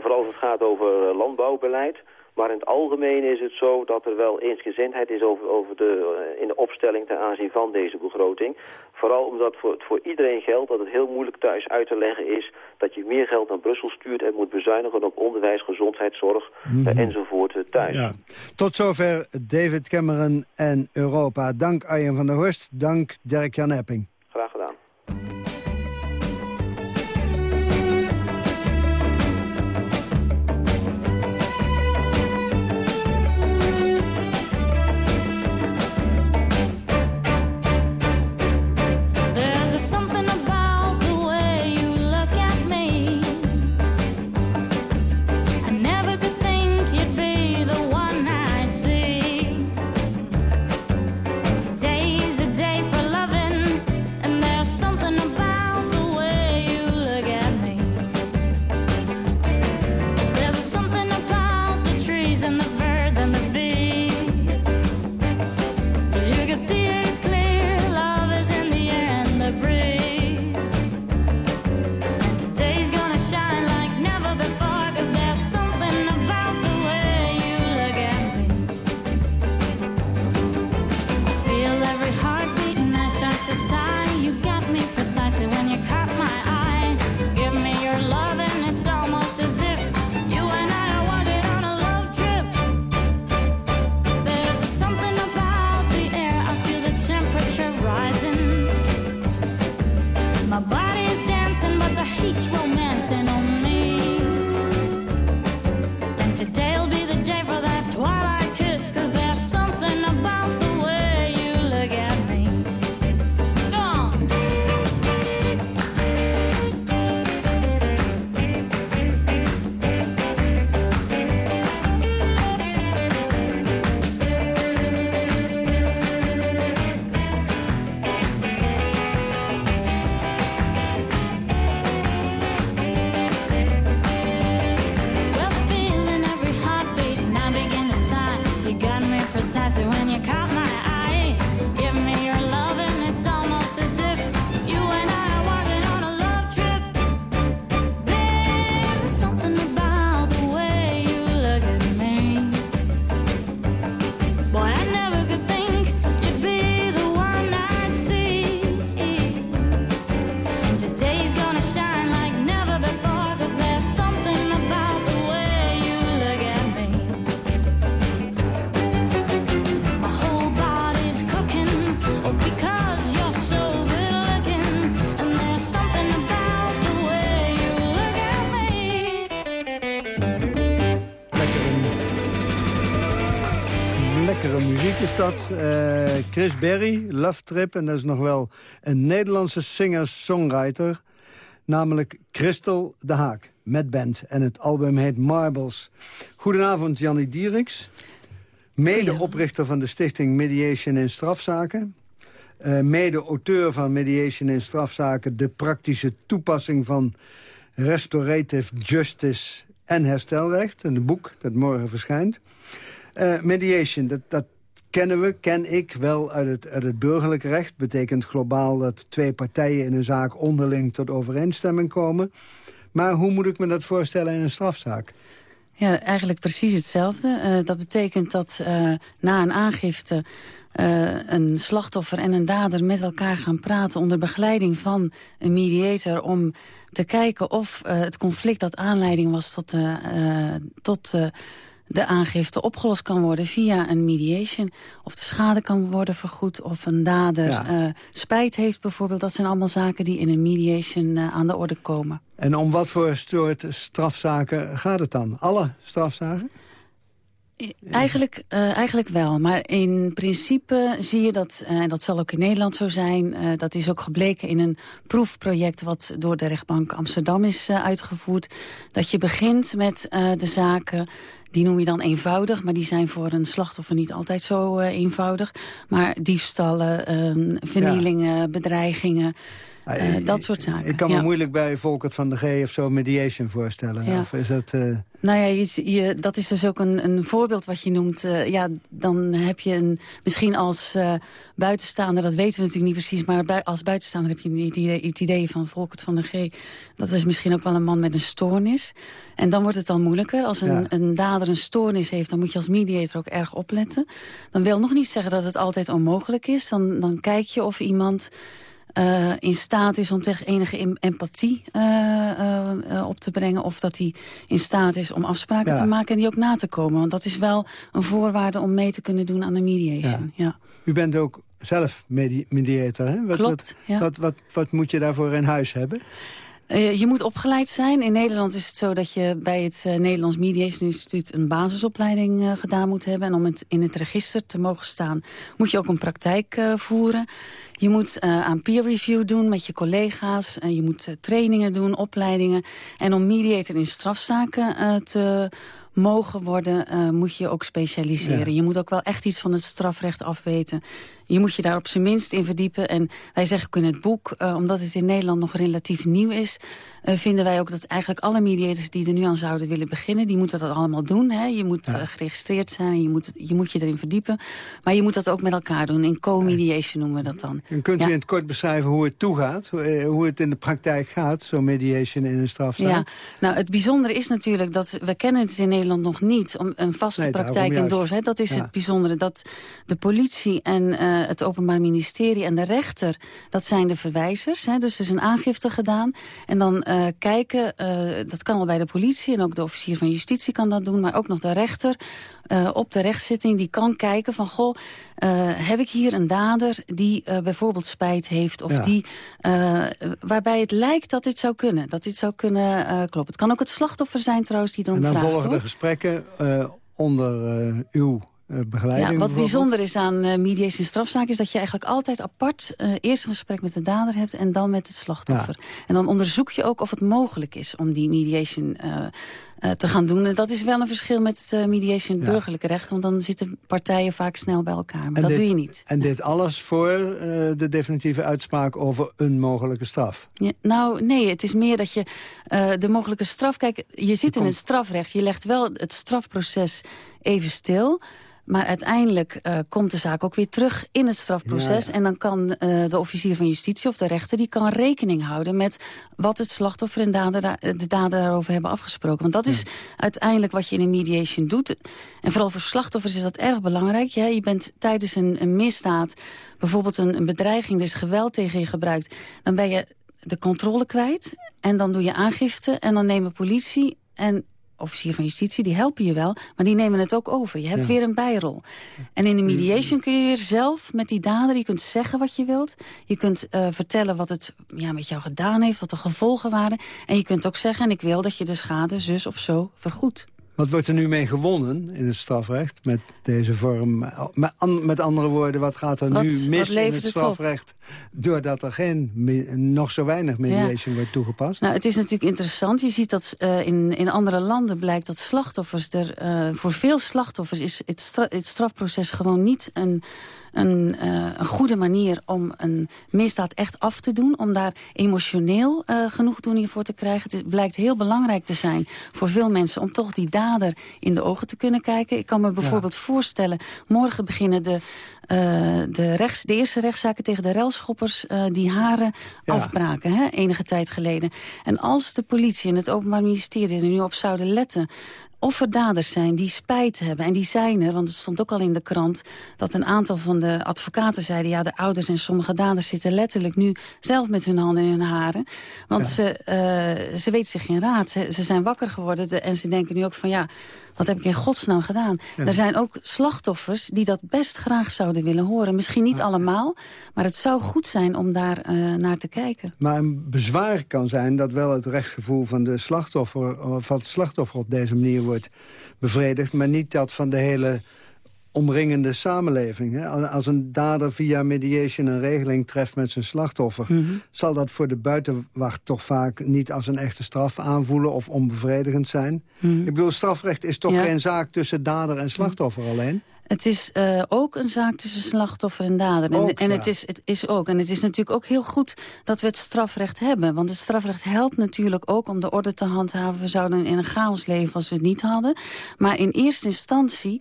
Vooral als het gaat over landbouwbeleid. Maar in het algemeen is het zo dat er wel eensgezindheid is over, over de, eh, in de opstelling ten aanzien van deze begroting. Vooral omdat voor, het voor iedereen geldt dat het heel moeilijk thuis uit te leggen is dat je meer geld naar Brussel stuurt en moet bezuinigen op onderwijs, gezondheidszorg Mhm. enzovoort eh, thuis. Ja. Tot zover David Cameron en Europa. Dank Arjen van der Horst, dank Dirk-Jan Epping. Dat. Uh, Chris Berry, Love Trip. En dat is nog wel een Nederlandse singer-songwriter. Namelijk Christel de Haak, met band. En het album heet Marbles. Goedenavond, Jannie Dieriks. Mede-oprichter van de stichting Mediation in Strafzaken. Uh, Mede-auteur van Mediation in Strafzaken... de praktische toepassing van Restorative Justice en Herstelrecht. Een boek dat morgen verschijnt. Uh, mediation, dat, dat kennen we, ken ik wel uit het, uit het burgerlijk recht. Betekent globaal dat twee partijen in een zaak onderling tot overeenstemming komen. Maar hoe moet ik me dat voorstellen in een strafzaak? Ja, eigenlijk precies hetzelfde. Uh, dat betekent dat uh, na een aangifte uh, een slachtoffer en een dader met elkaar gaan praten... onder begeleiding van een mediator om te kijken of het conflict dat aanleiding was tot, tot de aangifte opgelost kan worden via een mediation. Of de schade kan worden vergoed. Of een dader ja. spijt heeft bijvoorbeeld. Dat zijn allemaal zaken die in een mediation uh, aan de orde komen. En om wat voor soort strafzaken gaat het dan? Alle strafzaken? Eigenlijk, uh, eigenlijk wel, maar in principe zie je dat, en uh, dat zal ook in Nederland zo zijn... Uh, dat is ook gebleken in een proefproject wat door de rechtbank Amsterdam is uitgevoerd... dat je begint met de zaken die noem je dan eenvoudig, maar die zijn voor een slachtoffer niet altijd zo uh, eenvoudig. Maar diefstallen, uh, vernielingen, ja. bedreigingen, uh, dat soort zaken. Ik kan me ja. moeilijk bij Volkert van de G of zo mediation voorstellen. Ja. Of is dat... Nou ja, je, je, dat is dus ook een, een voorbeeld wat je noemt. Uh, ja, dan heb je een, misschien als uh, buitenstaander, dat weten we natuurlijk niet precies... maar als buitenstaander heb je het idee, het idee van Volkert van de G... dat is misschien ook wel een man met een stoornis. En dan wordt het dan moeilijker. Als een, ja. een dader een stoornis heeft, dan moet je als mediator ook erg opletten. Dan wil nog niet zeggen dat het altijd onmogelijk is. Dan, dan kijk je of iemand... Uh, in staat is om tegen enige empathie uh, uh, op te brengen... of dat hij in staat is om afspraken ja. te maken en die ook na te komen. Want dat is wel een voorwaarde om mee te kunnen doen aan de mediation. Ja. ja. U bent ook zelf medi mediator, hè? Wat, Klopt, wat, wat, wat, wat moet je daarvoor in huis hebben? Uh, je moet opgeleid zijn. In Nederland is het zo dat je bij het uh, Nederlands Mediation Instituut... een basisopleiding uh, gedaan moet hebben. En om het in het register te mogen staan... moet je ook een praktijk voeren. Je moet aan peer review doen met je collega's. je moet trainingen doen, opleidingen. En om mediator in strafzaken te mogen worden, moet je ook specialiseren. Ja. Je moet ook wel echt iets van het strafrecht afweten. Je moet je daar op zijn minst in verdiepen. En wij zeggen in het boek, uh, omdat het in Nederland nog relatief nieuw is... Uh, vinden wij ook dat eigenlijk alle mediators die er nu aan zouden willen beginnen... die moeten dat allemaal doen. Hè? Je moet ja. geregistreerd zijn, je moet, je moet je erin verdiepen. Maar je moet dat ook met elkaar doen. In co-mediation noemen we dat dan. En kunt u ja. in het kort beschrijven hoe het toegaat? Hoe, hoe het in de praktijk gaat, zo'n mediation in een strafzaak? Ja, nou het bijzondere is natuurlijk dat we kennen het in Nederland nog niet... om een vaste nee, praktijk in door. Dat is ja. het bijzondere, dat de politie en uh, het Openbaar Ministerie en de rechter... dat zijn de verwijzers. Hè? Dus er is een aangifte gedaan. En dan uh, kijken, uh, dat kan al bij de politie... en ook de officier van justitie kan dat doen... maar ook nog de rechter op de rechtszitting... die kan kijken van, goh, heb ik hier een dader... die bijvoorbeeld spijt heeft... of ja. die, waarbij het lijkt dat dit zou kunnen. Dat dit zou kunnen kloppen. Het kan ook het slachtoffer zijn trouwens die erom vraagt. En dan vraagt, volgen de gesprekken onder uw begeleiding. Ja, wat bijzonder is aan uh, mediation strafzaak is dat je eigenlijk altijd apart uh, eerst een gesprek met de dader hebt en dan met het slachtoffer. Ja. En dan onderzoek je ook of het mogelijk is om die mediation uh, te gaan doen. En dat is wel een verschil met het mediation ja. burgerlijke recht. Want dan zitten partijen vaak snel bij elkaar. Maar en dat dit, doe je niet. En dit alles voor de definitieve uitspraak over een mogelijke straf? Ja, nou, nee. Het is meer dat je de mogelijke straf... Kijk, je zit in het strafrecht. Je legt wel het strafproces even stil... Maar uiteindelijk uh, komt de zaak ook weer terug in het strafproces. Ja, ja. En dan kan uh, de officier van justitie of de rechter... die kan rekening houden met wat het slachtoffer en dader, de dader daarover hebben afgesproken. Want dat is uiteindelijk wat je in een mediation doet. En vooral voor slachtoffers is dat erg belangrijk. Ja, je bent tijdens een, een misdaad, bijvoorbeeld een, een bedreiging... er is geweld tegen je gebruikt, dan ben je de controle kwijt. En dan doe je aangifte en dan nemen politie en officier van justitie, die helpen je wel, maar die nemen het ook over. Je hebt ja. weer een bijrol. En in de mediation kun je weer zelf met die dader, je kunt zeggen wat je wilt. Je kunt uh, vertellen wat het ja, met jou gedaan heeft, wat de gevolgen waren. En je kunt ook zeggen, en ik wil dat je de schade zus of zo vergoedt. Wat wordt er nu mee gewonnen in het strafrecht met deze vorm? Met, met andere woorden, wat gaat er nu mis in het strafrecht... doordat er geen, nog zo weinig mediation wordt toegepast? Nou, het is natuurlijk interessant. Je ziet dat uh, in, in andere landen blijkt dat slachtoffers... er uh, voor veel slachtoffers is het, stra het strafproces gewoon niet een een, uh, een, goede manier om een misdaad echt af te doen. Om daar emotioneel uh, genoegdoening voor te krijgen. Het blijkt heel belangrijk te zijn voor veel mensen... om toch die dader in de ogen te kunnen kijken. Ik kan me bijvoorbeeld voorstellen... morgen beginnen de, uh, de, rechts, de eerste rechtszaken tegen de relschoppers... die haren ja. afbraken, hè, enige tijd geleden. En als de politie en het Openbaar Ministerie er nu op zouden letten of er daders zijn die spijt hebben. En die zijn er, want het stond ook al in de krant... dat een aantal van de advocaten zeiden... ja, de ouders en sommige daders zitten letterlijk nu zelf met hun handen in hun haren. Want ze, uh, ze weten zich geen raad. Ze, ze zijn wakker geworden en ze denken nu ook van... ja, wat heb ik in godsnaam gedaan? Er zijn ook slachtoffers die dat best graag zouden willen horen. Misschien niet allemaal, maar het zou goed zijn om daar uh, naar te kijken. Maar een bezwaar kan zijn dat wel het rechtsgevoel van, de slachtoffer, van het slachtoffer op deze manier wordt bevredigd... maar niet dat van de hele omringende samenleving. Hè? Als een dader via mediation een regeling treft met zijn slachtoffer... Mm -hmm. zal dat voor de buitenwacht toch vaak niet als een echte straf aanvoelen... of onbevredigend zijn. Mm -hmm. Ik bedoel, strafrecht is toch ja. geen zaak tussen dader en slachtoffer alleen? Het is uh, ook een zaak tussen slachtoffer en dader. En, en het, is, het is ook. En het is natuurlijk ook heel goed dat we het strafrecht hebben. Want het strafrecht helpt natuurlijk ook om de orde te handhaven. We zouden in een chaos leven als we het niet hadden. Maar in eerste instantie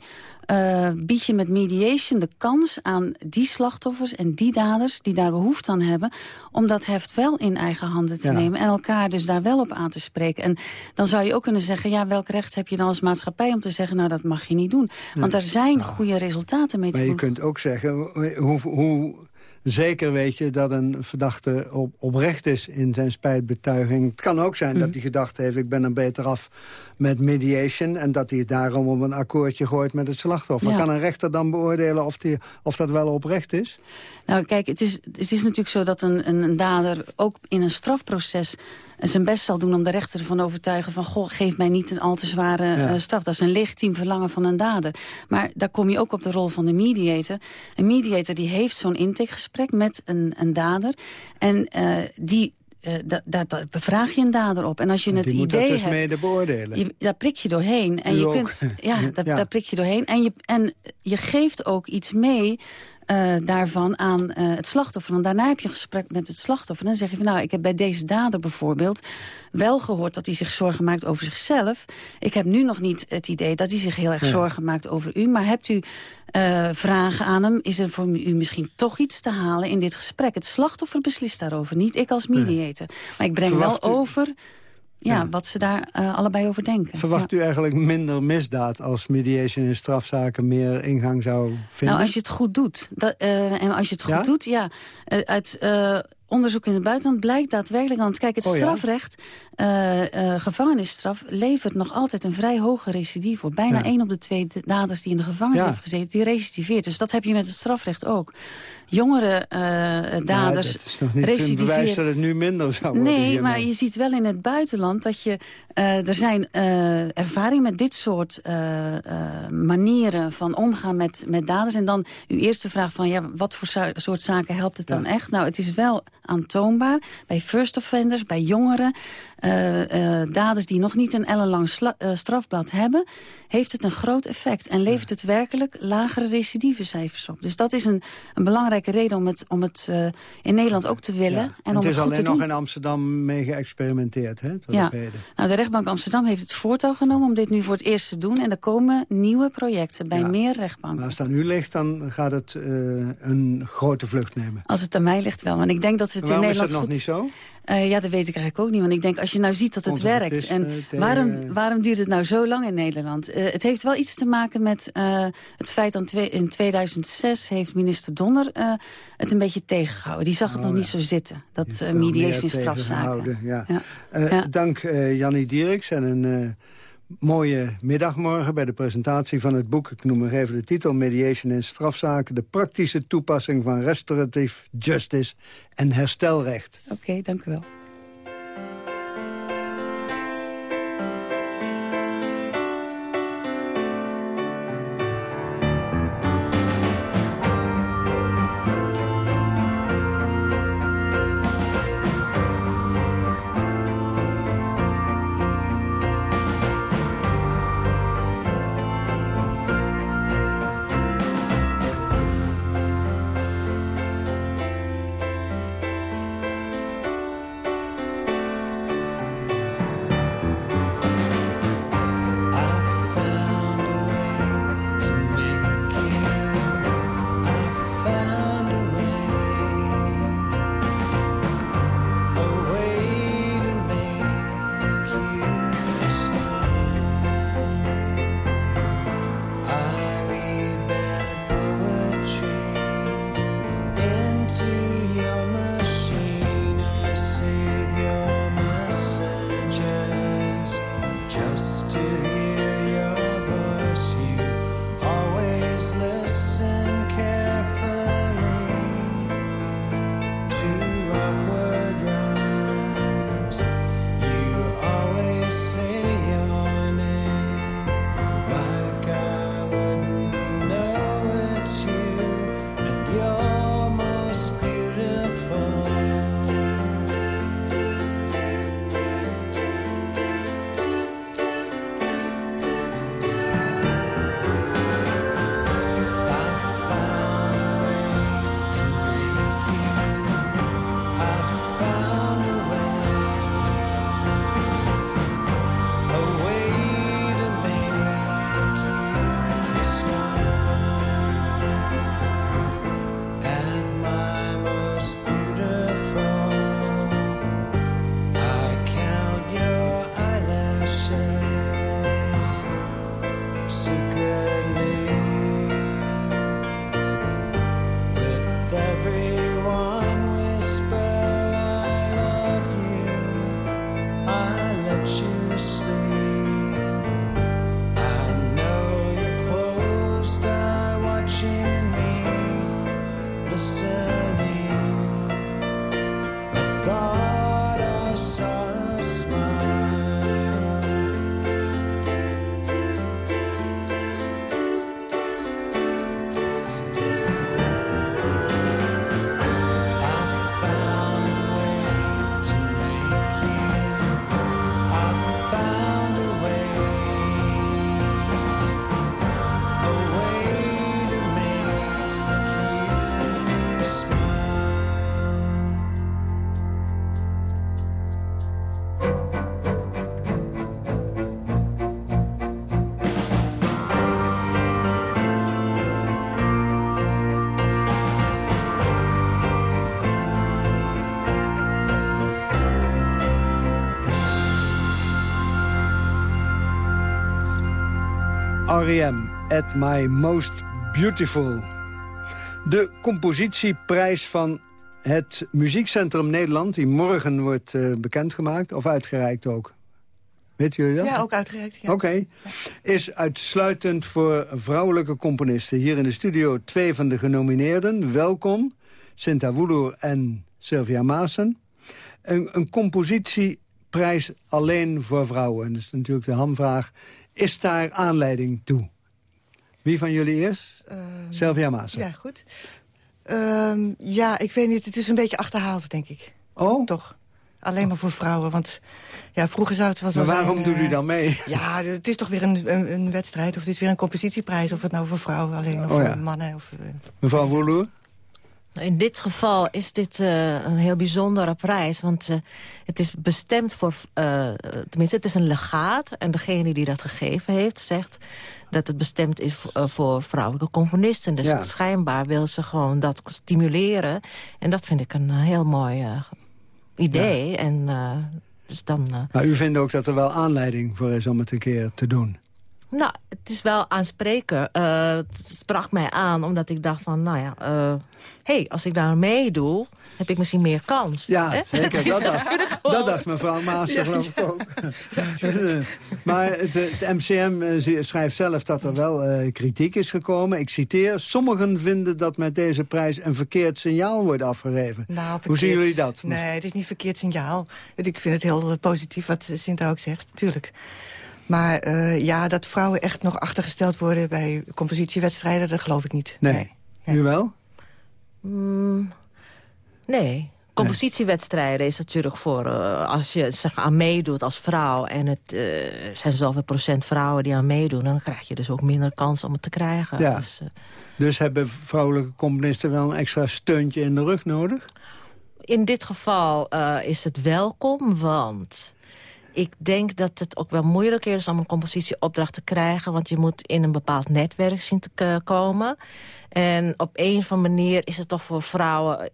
uh, bied je met mediation de kans aan die slachtoffers en die daders die daar behoefte aan hebben, om dat heft wel in eigen handen te ja. nemen en elkaar dus daar wel op aan te spreken. En dan zou je ook kunnen zeggen, ja, welk recht heb je dan als maatschappij om te zeggen, nou, dat mag je niet doen. Want er zijn nou, goede resultaten mee te Maar je kunt ook zeggen, hoe, hoe Zeker weet je dat een verdachte op, oprecht is in zijn spijtbetuiging. Het kan ook zijn mm. dat hij gedacht heeft... ik ben er beter af met mediation... en dat hij het daarom op een akkoordje gooit met het slachtoffer. Ja. Kan een rechter dan beoordelen of, die, of dat wel oprecht is? Nou, kijk, het is, het is natuurlijk zo dat een, een, een dader ook in een strafproces zijn best zal doen om de rechter ervan overtuigen van... goh, geef mij niet een al te zware ja. uh, straf. Dat is een legitiem verlangen van een dader. Maar daar kom je ook op de rol van de mediator. Een mediator die heeft zo'n intakegesprek met een, een dader. En uh, die uh, daar bevraag je een dader op. En als je het moet idee dat dus hebt... mede beoordelen. Je, daar prik je doorheen. En U je ook. kunt, [laughs] ja, daar, Ja. daar prik je doorheen. En je, en je geeft ook iets mee uh, daarvan aan uh, het slachtoffer. Want daarna heb je een gesprek met het slachtoffer. En dan zeg je van nou, ik heb bij deze dader bijvoorbeeld wel gehoord dat hij zich zorgen maakt over zichzelf. Ik heb nu nog niet het idee dat hij zich heel erg Ja. zorgen maakt over u. Maar hebt u uh, vragen aan hem? Is er voor u misschien toch iets te halen in dit gesprek? Het slachtoffer beslist daarover, niet ik als mediator. Maar ik breng Verwacht wel u- over ja, wat ze daar uh, allebei over denken. Verwacht u eigenlijk minder misdaad als mediation in strafzaken meer ingang zou vinden? Nou, als je het goed doet. Dat, uh, en als je het goed Ja? doet, ja. Uh, uit onderzoek in het buitenland blijkt daadwerkelijk... want kijk, het Oh ja? strafrecht, uh, uh, gevangenisstraf... levert nog altijd een vrij hoge recidive voor. Bijna Ja. één op de twee daders die in de gevangenis Ja. heeft gezeten... die recidiveert. Dus dat heb je met het strafrecht ook. Jongere uh, daders dat is nog niet een recidiveren. bewijs dat het nu minder zou worden. Nee, hiermee. maar je ziet wel in het buitenland dat je... Er zijn ervaringen met dit soort manieren van omgaan met, met daders. En dan uw eerste vraag van, ja, wat voor soort zaken helpt het dan echt? Nou, het is wel aantoonbaar bij first offenders, bij jongeren... daders die nog niet een ellenlang strafblad hebben... heeft het een groot effect en levert het werkelijk lagere recidivecijfers op. Dus dat is een, een belangrijke reden om het, om het in Nederland ook te willen. Ja. En, het om is het alleen nog in Amsterdam mee geëxperimenteerd, hè? tot Ja. Nou, de rechtbank Amsterdam heeft het voortouw genomen om dit nu voor het eerst te doen. En er komen nieuwe projecten bij Ja. meer rechtbanken. Maar als het aan u ligt, dan gaat het een grote vlucht nemen. Als het aan mij ligt wel. Want ik denk dat het in Nederland is dat nog goed... niet zo? Uh, ja, dat weet ik eigenlijk ook niet. Want ik denk, als je nou ziet dat het werkt... En tegen- waarom, waarom duurt het nou zo lang in Nederland? Uh, het heeft wel iets te maken met uh, het feit dat in 2006... heeft minister Donner het een beetje tegengehouden. Die zag het Oh, nog ja. niet zo zitten. Dat mediation meer strafzaken. Ja. Dank Jannie Dieriks en een mooie middag morgen... bij de presentatie van het boek. Ik noem nog even de titel. Mediation in strafzaken. De praktische toepassing van restauratief justice en herstelrecht. Oké, dank u wel. R.E.M. At My Most Beautiful. De compositieprijs van het Muziekcentrum Nederland... die morgen wordt uh, bekendgemaakt, of uitgereikt ook. Weet jullie dat? Ja, ook uitgereikt. Ja. Oké. Is uitsluitend voor vrouwelijke componisten. Hier in de studio twee van de genomineerden. Welkom, Sinta Woeloer en Sylvia Maassen. Een, een compositieprijs alleen voor vrouwen. Dat is natuurlijk de hamvraag. Is daar aanleiding toe? Wie van jullie eerst? Uh, Sylvia Maassen. Ja, goed. Uh, ja, ik weet niet. Het is een beetje achterhaald, denk ik. Oh? Toch. Alleen maar voor vrouwen, want ja, vroeger zou het wel zo Maar waarom zijn, doet u dan mee? [laughs] Ja, het is toch weer een, een, een, wedstrijd, of het is weer een compositieprijs... of het nou voor vrouwen alleen, of oh, ja. voor mannen. Of, uh, Mevrouw Woeloer? In dit geval is dit uh, een heel bijzondere prijs. Want uh, het is bestemd voor... Uh, tenminste, het is een legaat. En degene die dat gegeven heeft zegt dat het bestemd is voor vrouwelijke componisten. Dus Ja. schijnbaar wil ze gewoon dat stimuleren. En dat vind ik een heel mooi idee. En dus dan... Maar u vindt ook dat er wel aanleiding voor is om het een keer te doen? Nou, het is wel aanspreken. Uh, het sprak mij aan, omdat ik dacht van, nou ja... Uh, hey, als ik daar meedoe, heb ik misschien meer kans. Ja, Hè? zeker. [laughs] Dat dacht, natuurlijk gewoon- dat dacht mevrouw Maas, Ja. geloof ik ook. [laughs] maar het, het MCM eh, schrijft zelf dat er wel eh, kritiek is gekomen. Ik citeer, sommigen vinden dat met deze prijs een verkeerd signaal wordt afgegeven. Nou, Hoe verkeerd. zien jullie dat? Nee, het is niet verkeerd signaal. Ik vind het heel eh, positief wat Sinta ook zegt, tuurlijk. Maar uh, ja, dat vrouwen echt nog achtergesteld worden bij compositiewedstrijden, dat geloof ik niet. Nee. U wel? Mm, nee. Compositiewedstrijden is natuurlijk voor... Uh, als je zeg, maar, aan meedoet als vrouw... en het uh, zijn zoveel procent vrouwen die aan meedoen... dan krijg je dus ook minder kans om het te krijgen. Ja. Dus, uh, Dus hebben vrouwelijke componisten wel een extra steuntje in de rug nodig? in dit geval is het welkom, want ik denk dat het ook wel moeilijk is om een compositieopdracht te krijgen. Want je moet in een bepaald netwerk zien te komen. En op een of andere manier is het toch voor vrouwen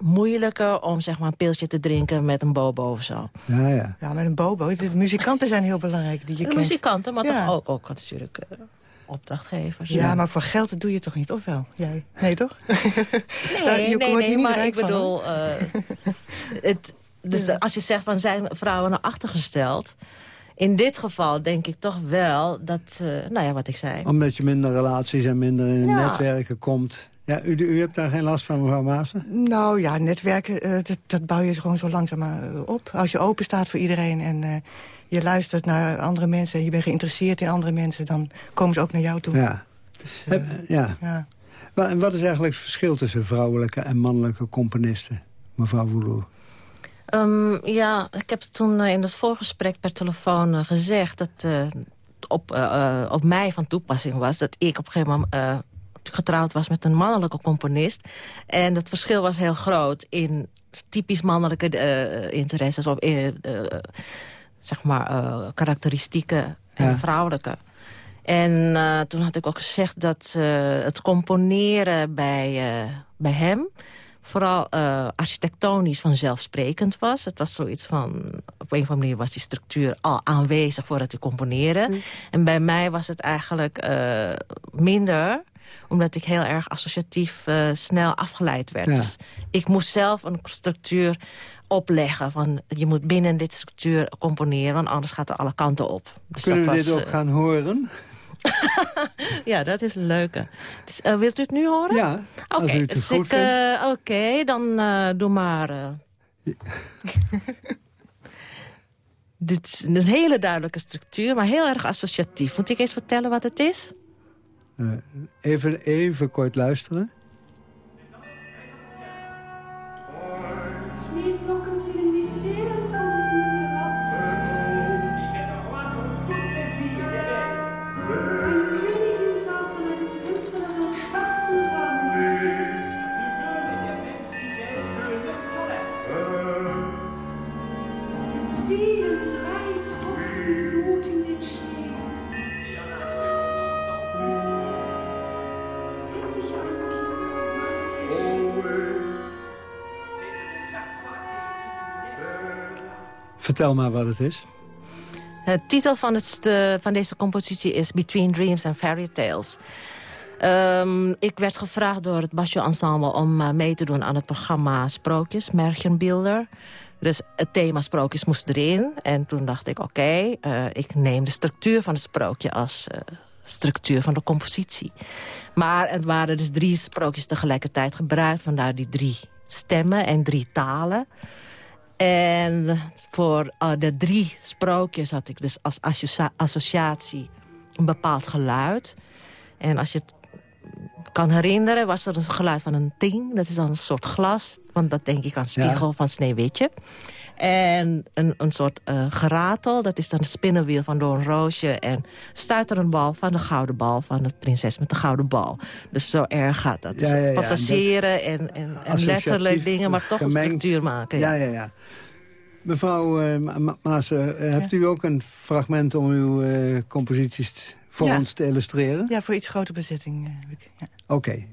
moeilijker om zeg maar, een pilsje te drinken met een bobo of zo. Ja, ja. Ja, met een bobo. De muzikanten zijn heel belangrijk die je kent. muzikanten, maar Ja. toch ook, ook natuurlijk uh, opdrachtgevers. Ja, maar voor geld dat doe je toch niet, of wel? Jij? Nee, toch? [laughs] Nee, je nee, nee, niet maar ik van, bedoel... uh, [laughs] het, dus als je zegt van zijn vrouwen naar achtergesteld... In dit geval denk ik toch wel dat, uh, nou ja, wat ik zei. Omdat je minder relaties en minder in Ja. netwerken komt. Ja, u, u hebt daar geen last van, mevrouw Maassen? Nou ja, netwerken, eh, dat, dat bouw je gewoon zo langzaam eh, op. Als je open staat voor iedereen en eh, je luistert naar andere mensen... en je bent geïnteresseerd in andere mensen, dan komen ze ook naar jou toe. Ja. Dus, Heb- eh, ja. ja. Maar en wat is eigenlijk het verschil tussen vrouwelijke en mannelijke componisten, mevrouw Woeloer? Um, ja, ik heb toen uh, in het voorgesprek per telefoon uh, gezegd... dat uh, op, op mij van toepassing was dat ik op een gegeven moment getrouwd was met een mannelijke componist. En het verschil was heel groot in typisch mannelijke interesses... of zeg maar karakteristieken en Ja. vrouwelijke. En uh, toen had ik ook gezegd dat uh, het componeren bij, bij hem... vooral architectonisch vanzelfsprekend was. Het was zoiets van... op een of andere manier was die structuur al aanwezig voordat hij componeerde. Mm. En bij mij was het eigenlijk minder omdat ik heel erg associatief snel afgeleid werd. Ja. Dus ik moest zelf een structuur opleggen. Van, je moet binnen dit structuur componeren, want anders gaat het alle kanten op. Dus Kunnen dat we was, dit ook gaan horen? [laughs] ja, dat is een leuke. Dus, uh, wilt u het nu horen? Ja, als Oké, u het dus goed ik, uh, Oké, dan doe maar... [laughs] dit is een hele duidelijke structuur, maar heel erg associatief. Moet ik eens vertellen wat het is? Uh, even, even kort luisteren. Schneeflocken vielen wie Federn Vertel maar wat het is. Het titel van, het, van deze compositie is Between Dreams and Fairy Tales. Um, ik werd gevraagd door het Basjo Ensemble om uh, mee te doen aan het programma Sprookjes, Märchenbilder. Dus het thema sprookjes moest erin. En toen dacht ik, oké, uh, ik neem de structuur van het sprookje als structuur van de compositie. Maar het waren dus drie sprookjes tegelijkertijd gebruikt. Vandaar die drie stemmen en drie talen. En voor uh, de drie sprookjes had ik dus als associatie een bepaald geluid. En als je het kan herinneren, was er een geluid van een ting. Dat is dan een soort glas, want dat denk ik aan spiegel van Sneeuwwitje. En een, een soort uh, geratel, dat is dan de spinnenwiel van Doornroosje. En stuiterenbal van de gouden bal van de prinses met de gouden bal. Dus zo erg gaat dat. Ja, ja, ja. Fantaseren en, en, en letterlijk dingen, maar toch gemengd. een structuur maken. Ja, ja, ja. Mevrouw uh, Maas, uh, hebt u ook een fragment om uw uh, composities voor ons te illustreren? Ja, voor iets grote bezetting. Ja. Oké. Okay.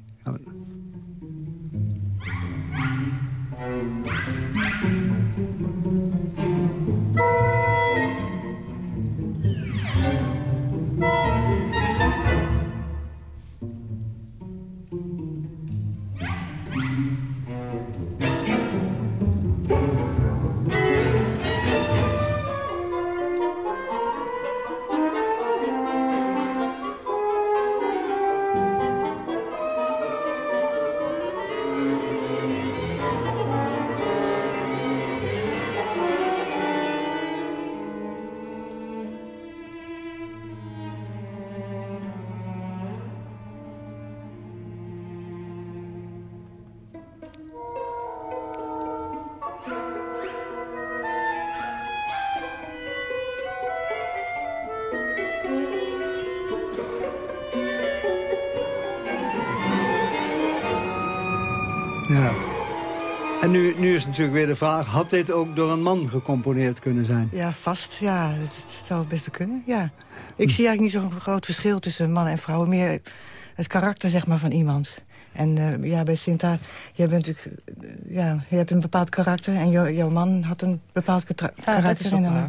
Nu, nu is natuurlijk weer de vraag... had dit ook door een man gecomponeerd kunnen zijn? Ja, vast. Ja, het, zou het best kunnen. Ja. Ik zie eigenlijk niet zo'n groot verschil tussen mannen en vrouwen. Meer het karakter zeg maar, van iemand. En uh, ja, bij Sinta, jij bent natuurlijk, uh, ja, je hebt een bepaald karakter... en jou, jouw man had een bepaald ja, karakter. En, uh,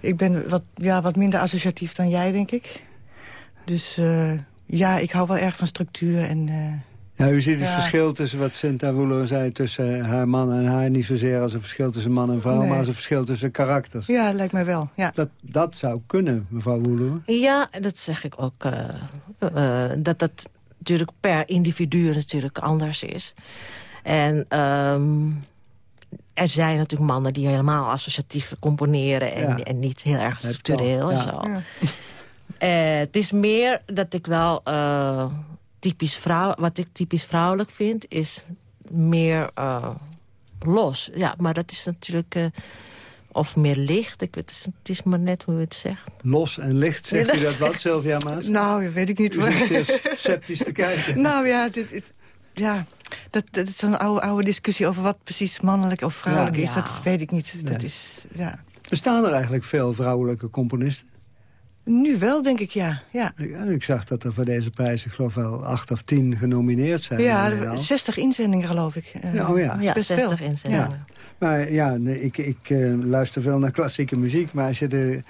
ik ben wat, ja, wat minder associatief dan jij, denk ik. Dus ja, ik hou wel erg van structuur en... Ja, u ziet het verschil tussen wat Sinta zei... tussen haar man en haar. Niet zozeer als een verschil tussen man en vrouw... maar als een verschil tussen karakters. Ja, lijkt mij wel. Ja. Dat, dat zou kunnen, mevrouw Wulo. Ja, dat zeg ik ook. Uh, uh, dat dat natuurlijk per individu natuurlijk anders is. En... Um, er zijn natuurlijk mannen die helemaal associatief componeren... en, ja. en niet heel erg structureel en zo. Ja. Uh, het is meer dat ik wel typisch vrouw, wat ik typisch vrouwelijk vind, is meer uh, los. Ja, maar dat is natuurlijk... Uh, of meer licht. Ik weet, het, is, het is maar net hoe je het zegt. Los en licht, zegt ja, u dat wat, Sylvia Maas? Nou, weet ik niet. U zit sceptisch te kijken. Nou ja, dit, dit, ja dat, dat is zo'n oude, oude discussie over wat precies mannelijk of vrouwelijk ja, is. Dat weet ik niet. Dat is, ja. Bestaan er eigenlijk veel vrouwelijke componisten? Nu wel, denk ik, ja. ja. Ik, zag dat er voor deze prijs, ik geloof wel acht of tien genomineerd zijn. Ja, 60 inzendingen, geloof ik. Uh, oh ja, ja 60 inzendingen. Ja. Maar ja, ik, ik uh, luister veel naar klassieke muziek, maar als je de...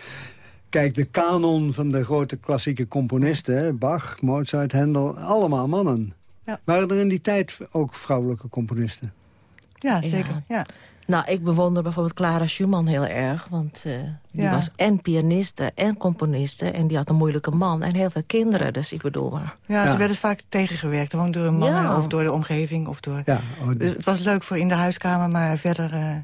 Kijk, de kanon van de grote klassieke componisten, Bach, Mozart, Handel, allemaal mannen. Ja. Waren er in die tijd ook vrouwelijke componisten? Ja, zeker. Ja. Nou, ik bewonder bijvoorbeeld Clara Schumann heel erg. Want uh, die ja. was en pianiste en componiste. En die had een moeilijke man en heel veel kinderen. Dus ik bedoel maar. Ja, ze werden vaak tegengewerkt. Gewoon door een man of door de omgeving. Of door... Ja. Oh, dus het was leuk voor in de huiskamer, maar verder... Uh,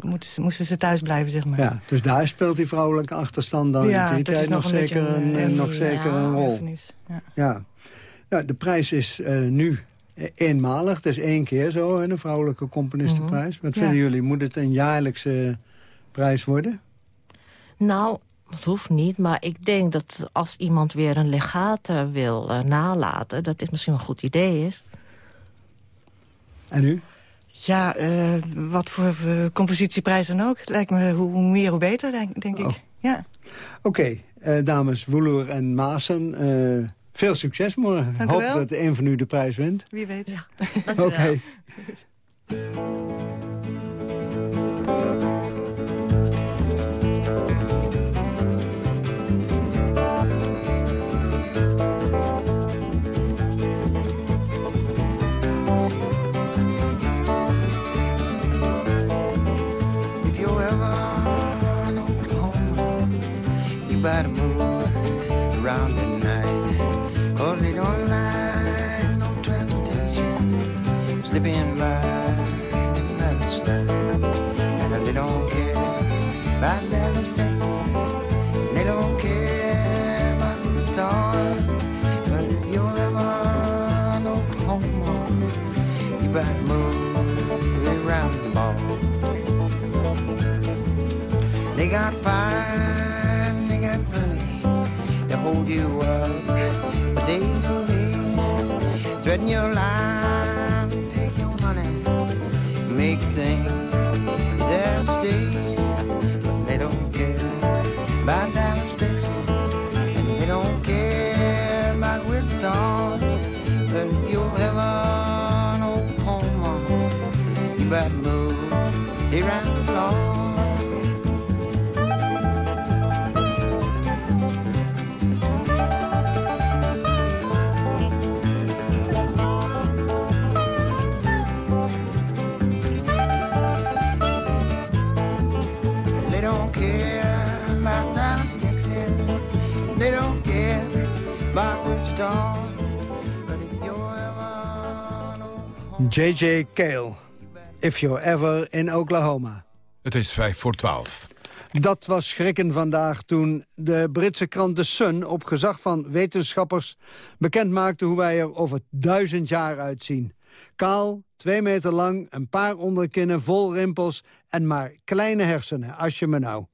moesten ze, moesten ze thuis blijven, zeg maar. Ja, dus daar speelt die vrouwelijke achterstand dan ja, in die tijd nog, zeker een, een, nog zeker een rol. Ja. ja. Nou, de prijs is uh, nu eenmalig. Het is één keer zo, een vrouwelijke componistenprijs. Wat vinden jullie? Moet het een jaarlijkse prijs worden? Nou, het hoeft niet, maar ik denk dat als iemand weer een legaat wil uh, nalaten... dat dit misschien een goed idee is. En u? Ja, uh, wat voor uh, compositieprijs dan ook. Lijkt me hoe meer hoe beter, denk, denk ik. Oh. Ja. Oké, okay, dames Woeloer en Maasen... Veel succes morgen. Dank Hoop dat een van u de prijs wint. Wie weet. Ja. [laughs] Oké. Okay. [laughs] J.J. Cale, If You're Ever in Oklahoma. Het is vijf voor twaalf. Dat was schrikken vandaag toen de Britse krant The Sun... op gezag van wetenschappers bekend maakte hoe wij er over duizend jaar uitzien. Kaal, twee meter lang, een paar onderkinnen vol rimpels... en maar kleine hersenen, als je me nou.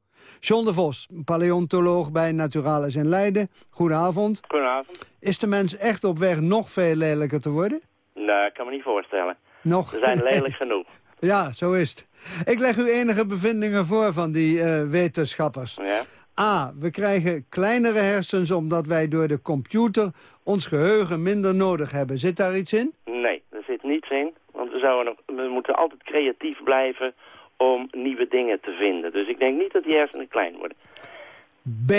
John de Vos, paleontoloog bij Naturalis in Leiden. Goedenavond. Goedenavond. Is de mens echt op weg nog veel lelijker te worden? Nee, ik kan me niet voorstellen. Nog? Ze zijn lelijk genoeg. [laughs] Ja, zo is het. Ik leg u enige bevindingen voor van die eh, wetenschappers. Ja? A, we krijgen kleinere hersens omdat wij door de computer ons geheugen minder nodig hebben. Zit daar iets in? Nee, er zit niets in. Want we, zouden nog, we moeten altijd creatief blijven om nieuwe dingen te vinden. Dus ik denk niet dat die hersenen klein worden. B,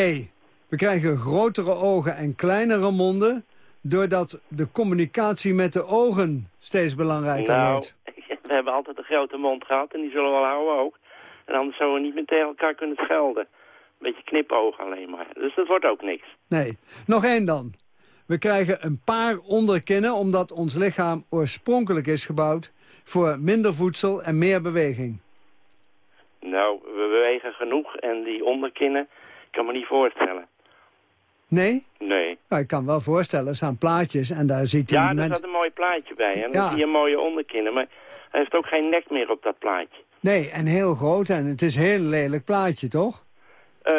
we krijgen grotere ogen en kleinere monden... doordat de communicatie met de ogen steeds belangrijker nou, wordt. [laughs] we hebben altijd een grote mond gehad en die zullen we wel houden ook. En anders zouden we niet meer tegen elkaar kunnen schelden. Een beetje knipogen alleen maar. Dus dat wordt ook niks. Nee. Nog één dan. We krijgen een paar onderkinnen omdat ons lichaam oorspronkelijk is gebouwd... voor minder voedsel en meer beweging. Nou, we bewegen genoeg en die onderkinnen, ik kan me niet voorstellen. Nee? Nee. Nou, ik kan wel voorstellen, er staan plaatjes en daar ziet hij... Ja, er staat een mooi plaatje bij. En dan Ja. zie je een mooie onderkinnen. Maar hij heeft ook geen nek meer op dat plaatje. Nee, en heel groot en het is een heel lelijk plaatje, toch? Eh,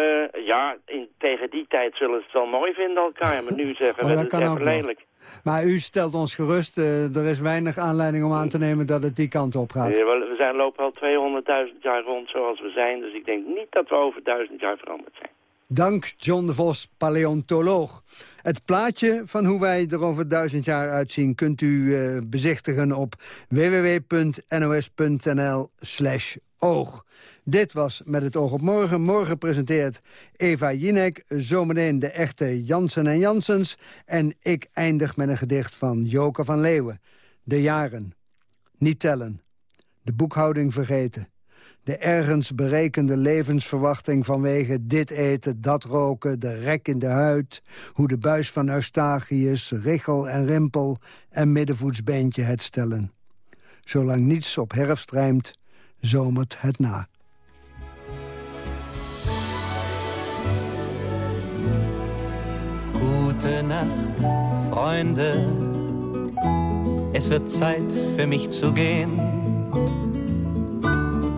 ja, in, tegen die tijd zullen ze het wel mooi vinden elkaar. Maar nu zeggen [laughs] Oh, we dat is ook even nog. lelijk. Maar u stelt ons gerust, eh, er is weinig aanleiding om aan te nemen dat het die kant op gaat. Ja, we zijn, lopen al 200.000 jaar rond zoals we zijn. Dus ik denk niet dat we over duizend jaar veranderd zijn. Dank John de Vos, paleontoloog. Het plaatje van hoe wij er over duizend jaar uitzien... kunt u eh, bezichtigen op www.nos.nl slash oog. Dit was Met het oog op morgen. Morgen presenteert Eva Jinek, zometeen de echte Jansen en Jansens... en ik eindig met een gedicht van Joke van Leeuwen. De jaren. Niet tellen. De boekhouding vergeten. De ergens berekende levensverwachting vanwege dit eten, dat roken, de rek in de huid, hoe de buis van Eustachius, richel en rimpel en middenvoetsbeentje het stellen. Zolang niets op herfst rijmt, zomert het na. Gute Nacht, Freunde. Es wird Zeit für mich zu gehen.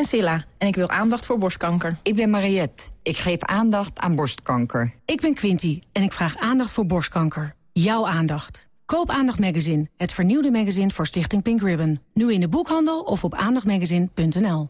Ben Silla en ik wil aandacht voor borstkanker. Ik ben Mariette. Ik geef aandacht aan borstkanker. Ik ben Quinty en ik vraag aandacht voor borstkanker. Jouw aandacht. Koop Aandacht Magazine, het vernieuwde magazine voor Stichting Pink Ribbon. Nu in de boekhandel of op aandachtmagazine.nl.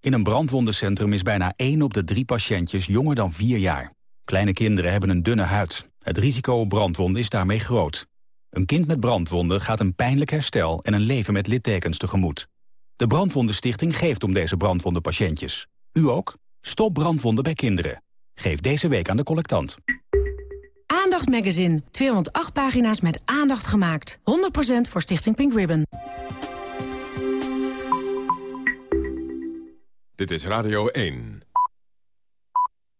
In een brandwondencentrum is bijna 1 op de drie patiëntjes jonger dan 4 jaar. Kleine kinderen hebben een dunne huid. Het risico op brandwonden is daarmee groot. Een kind met brandwonden gaat een pijnlijk herstel en een leven met littekens tegemoet. De Brandwondenstichting geeft om deze brandwondenpatiëntjes. U ook? Stop brandwonden bij kinderen. Geef deze week aan de collectant. Aandacht Magazine. 208 pagina's met aandacht gemaakt. 100% voor Stichting Pink Ribbon. Dit is Radio 1.